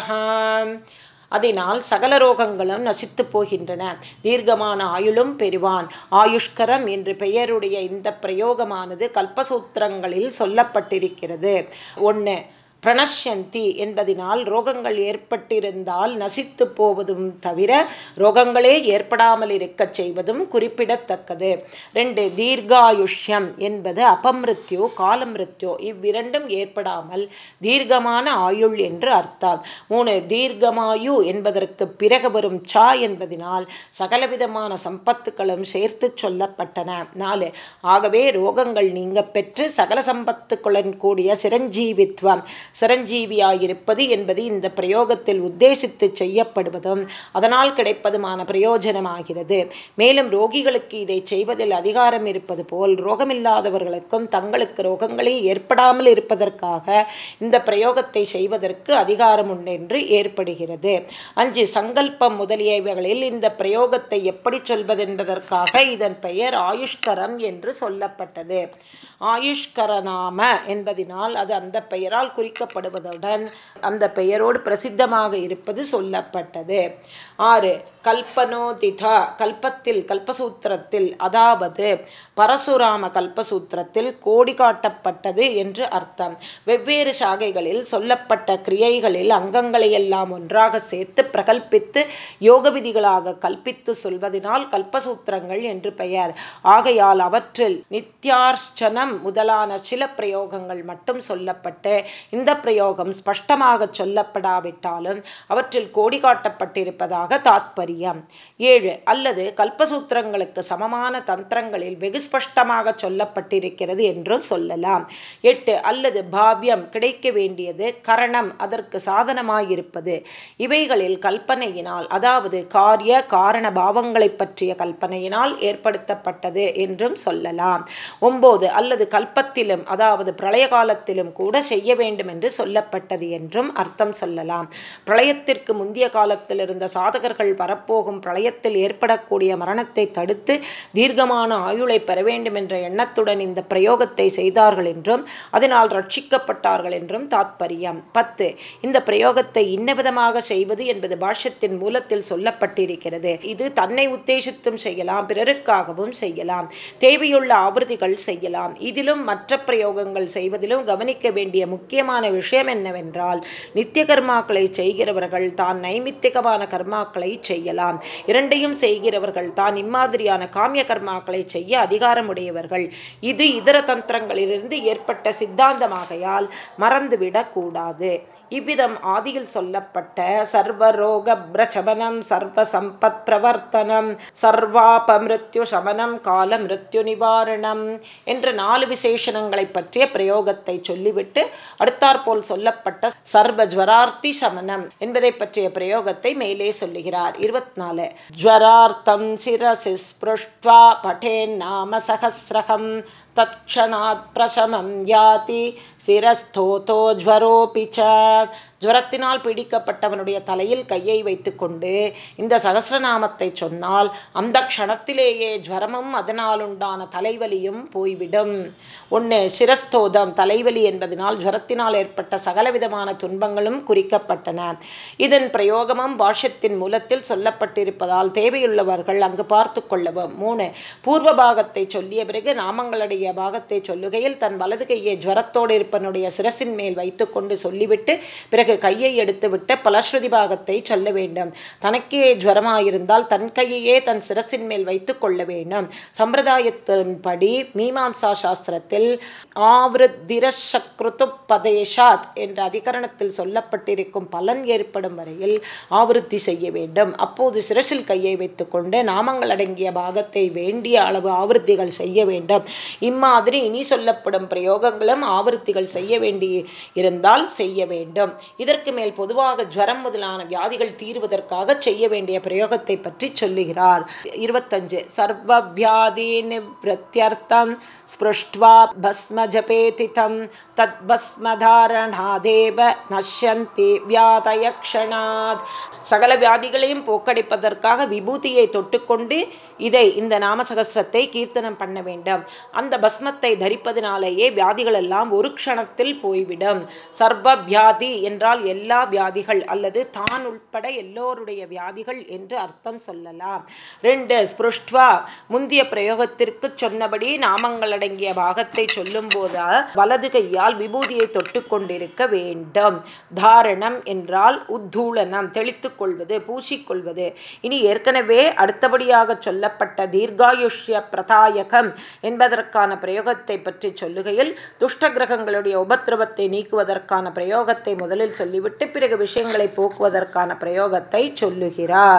அதனால் சகல ரோகங்களும் நசித்து போகின்றன. தீர்க்கமான ஆயுளும் பெறுவான். ஆயுஷ்கரம் என்று பெயருடைய இந்த பிரயோகமானது கல்பசூத்திரங்களில் சொல்லப்பட்டிருக்கிறது. ஒன்று பிரணஷ்யந்தி என்பதனால் ரோகங்கள் ஏற்பட்டிருந்தால் நசித்து போவதும் தவிர ரோகங்களே ஏற்படாமல் இருக்கச் செய்வதும் குறிப்பிடத்தக்கது. ரெண்டு தீர்காயுஷ்யம் என்பது அபமிருத்யோ காலமிருத்யோ இவ்விரண்டும் ஏற்படாமல் தீர்க்கமான ஆயுள் என்று அர்த்தம். மூணு தீர்க்கமாயு என்பதற்கு பிறகு வரும் சா என்பதனால் சகலவிதமான சம்பத்துக்களும் சேர்த்து சொல்லப்பட்டன. நாலு ஆகவே ரோகங்கள் நீங்க பெற்று சகல சம்பத்துக்களுடன் கூடிய சிரஞ்சீவித்வம். சிரஞ்சீவியாயிருப்பது என்பது இந்த பிரயோகத்தில் உத்தேசித்து செய்யப்படுவதும் அதனால் கிடைப்பதுமான பிரயோஜனமாகிறது. மேலும் ரோகிகளுக்கு இதை செய்வதில் அதிகாரம் இருப்பது போல் ரோகமில்லாதவர்களுக்கும் தங்களுக்கு ரோகங்களே ஏற்படாமல் இருப்பதற்காக இந்த பிரயோகத்தை செய்வதற்கு அதிகாரம் உண்டென்று ஏற்படுகிறது. அஞ்சு சங்கல்பம் முதலியவைகளில் இந்த பிரயோகத்தை எப்படி சொல்வதென்பதற்காக இதன் பெயர் ஆயுஷ்கரம் என்று சொல்லப்பட்டது. ஆயுஷ்கரநாம என்பதினால் அது அந்த பெயரால் குறிக்கப்படுவதுடன் அந்த பெயரோடு பிரசித்தமாக இருப்பது சொல்லப்பட்டது. ஆறு கல்பனோதிதா கல்பத்தில் கல்பசூத்திரத்தில் அதாவது பரசுராம கல்பசூத்திரத்தில் கோடி காட்டப்பட்டது என்று அர்த்தம். வெவ்வேறு சாகைகளில் சொல்லப்பட்ட கிரியைகளில் அங்கங்களை எல்லாம் ஒன்றாக சேர்த்து பிரகல்பித்து யோக விதிகளாக கல்பித்து சொல்வதனால் கல்பசூத்திரங்கள் என்று பெயர். ஆகையால் அவற்றில் நித்யார்ச்சனம் முதலான சில பிரயோகங்கள் மட்டும் சொல்லப்பட்டு இந்த பிரயோகம் ஸ்பஷ்டமாக சொல்லப்படாவிட்டாலும் அவற்றில் கோடி காட்டப்பட்டிருப்பதாக தாத்பரியம். ஏழு அல்லது கல்பசூத்திரங்களுக்கு சமமான தந்திரங்களில் வெகு ஸ்பஷ்டமாக சொல்லப்பட்டிருக்கிறது என்றும் சொல்லலாம். எட்டு அல்லது பாவ்யம் கிடைக்க வேண்டியது கரணம் அதற்கு சாதனமாயிருப்பது. இவைகளில் கல்பனையினால் அதாவது காரிய காரண பாவங்களை பற்றிய கல்பனையினால் ஏற்படுத்தப்பட்டது என்றும் சொல்லலாம். ஒன்பது அல்லது கல்பத்திலும் அதாவது பிரளய காலத்திலும் கூட செய்ய வேண்டும் என்று சொல்லப்பட்டது என்றும் அர்த்தம் சொல்லலாம். பிரளயத்திற்கு முந்தைய காலத்தில் இருந்த சாதகர்கள் வரப்போகும் பிரளயத்தில் ஏற்படக்கூடிய மரணத்தை தடுத்து தீர்க்கமான ஆயுளை பெற வேண்டும் என்ற எண்ணத்துடன் இந்த பிரயோகத்தை செய்தார்கள் என்றும் அதனால் ரட்சிக்கப்பட்டார்கள் என்றும் தாத்பரியம். பத்து இந்த பிரயோகத்தை இன்னவிதமாக செய்வது என்பது பாஷ்யத்தின் மூலத்தில் சொல்லப்பட்டிருக்கிறது. இது தன்னை உத்தேசித்தும் செய்யலாம் பிறருக்காகவும் செய்யலாம் தேவையுள்ள ஆவൃத்திகள் செய்யலாம். இதிலும் மற்ற பிரயோகங்கள் செய்வதிலும் கவனிக்க வேண்டிய முக்கியமான விஷயம் என்னவென்றால் நித்திய கர்மாக்களை செய்கிறவர்கள் தான் நைமித்திகமான கர்மாக்களை செய்யலாம். இரண்டையும் செய்கிறவர்கள் தான் இம்மாதிரியான காமிய கர்மாக்களை செய்ய அதிகாரமுடையவர்கள். இது இதர தந்திரங்களிலிருந்து ஏற்பட்ட சித்தாந்தமாகையால் மறந்துவிடக்கூடாது இவ்விதம் ஆதியில் சொல்லப்பட்ட சர்வரோக பிரச்சபனம் சர்வ சம்பத் பிரவர்த்தனம் சர்வாபமிருத்யு சமனம் கால மிருத்யு நிவாரணம் என்ற நாலு விசேஷணங்களை பற்றிய பிரயோகத்தை சொல்லிவிட்டு அடுத்தாற்போல் சொல்லப்பட்ட சர்வ ஜுவரார்த்தி சமனம் என்பதை பற்றிய பிரயோகத்தை மேலே சொல்லுகிறார். இருபத்தி நாலு ஜுவரார்த்தம் சிரசி ஸ்பிருஷ்டுவா பட்டேன் நாம சகசிரகம் तत्क्षणात् प्रशमं याति शिरस्थोतो ज्वरोऽपि च ஜுவரத்தினால் பீடிக்கப்பட்டவனுடைய தலையில் கையை வைத்துக்கொண்டு இந்த சகசிரநாமத்தை சொன்னால் அந்த க்ஷணத்திலேயே ஜுவரமும் அதனாலுண்டான தலைவலியும் போய்விடும். ஒன்று சிரஸ்தோதம். தலைவலி என்பதனால் ஜுவரத்தினால் ஏற்பட்ட சகலவிதமான துன்பங்களும் குறிக்கப்பட்டன. இதன் பிரயோகமும் பாஷ்யத்தின் மூலத்தில் சொல்லப்பட்டிருப்பதால் தேவையுள்ளவர்கள் அங்கு பார்த்து கொள்ளவும். மூணு பூர்வ பாகத்தை சொல்லிய பிறகு நாமங்களுடைய பாகத்தை சொல்லுகையில் தன் வலது கையை ஜுவரத்தோடு இருப்பனுடைய சிரசின் மேல் வைத்துக்கொண்டு சொல்லிவிட்டு பிறகு கையை எடுத்துவிட்டு பலஸ்ருதி பாகத்தை சொல்ல வேண்டும். தனக்கே ஜுவரமாயிருந்தால் தன் கையையே தன் சிரசின் மேல் வைத்து கொள்ள வேண்டும். சம்பிரதாயத்தின்படி மீமாம்சா சாஸ்திரத்தில் ஆவருத்திரசக்ருதுபதேஷாத் என்ற அதிகரணத்தில் சொல்லப்பட்டிருக்கும் பலன் ஏற்படும் வரையில் ஆவருத்தி செய்ய வேண்டும். அப்போது சிரசில் கையை வைத்துக்கொண்டு நாமங்கள் அடங்கிய பாகத்தை வேண்டிய அளவு ஆவருத்திகள் செய்ய வேண்டும். இம்மாதிரி இனி சொல்லப்படும் பிரயோகங்களும் ஆவருத்திகள் செய்ய வேண்டி இருந்தால் செய்ய வேண்டும். இதற்கு மேல் பொதுவாக ஜுவரம் முதலான வியாதிகள் தீர்வதற்காக செய்ய வேண்டிய பிரயோகத்தை பற்றி சொல்லுகிறார். இருபத்தஞ்சு. சர்வ வியாதி நிவத்தியர்த்தம் ஸ்பிருஷ்டுவா பஸ்ம ஜபேதிதம் தத் பஸ்மதாரணாதேவ நஷ்யந்தி வியாதயக்ஷணாத். சகல வியாதிகளையும் போக்கடிப்பதற்காக விபூதியை தொட்டுக்கொண்டு இதை இந்த நாமசகசிரத்தை கீர்த்தனம் பண்ண வேண்டும். அந்த பஸ்மத்தை தரிப்பதினாலேயே வியாதிகள் எல்லாம் ஒரு க்ஷணத்தில் போய்விடும். சர்வ வியாதி என்றால் என்றால் எல்லா வியாதிகள் அல்லது தான் உள்பட எல்லோருடைய வியாதிகள் என்று அர்த்தம் சொல்லலாம். ரெண்டு ஸ்புருஷ்டுவா முந்தைய பிரயோகத்திற்கு சொன்னபடி நாமங்கள் அடங்கிய பாகத்தை சொல்லும் போது வலது கையால் விபூதியை தொட்டு கொண்டிருக்க வேண்டும். தாரணம் என்றால் உத்தூளனம் தெளித்துக் கொள்வது பூசிக்கொள்வது இனி ஏற்கனவே அடுத்தபடியாக சொல்லப்பட்ட தீர்காயுஷ்ய பிரதாயகம் என்பதற்கான பிரயோகத்தை பற்றி சொல்லுகையில் துஷ்ட கிரகங்களுடைய உபத்திரவத்தை நீக்குவதற்கான பிரயோகத்தை முதலில் சொல்லிவிட்டு பிறகு விஷயங்களை போக்குவதற்கான பிரயோகத்தை சொல்லுகிறார்.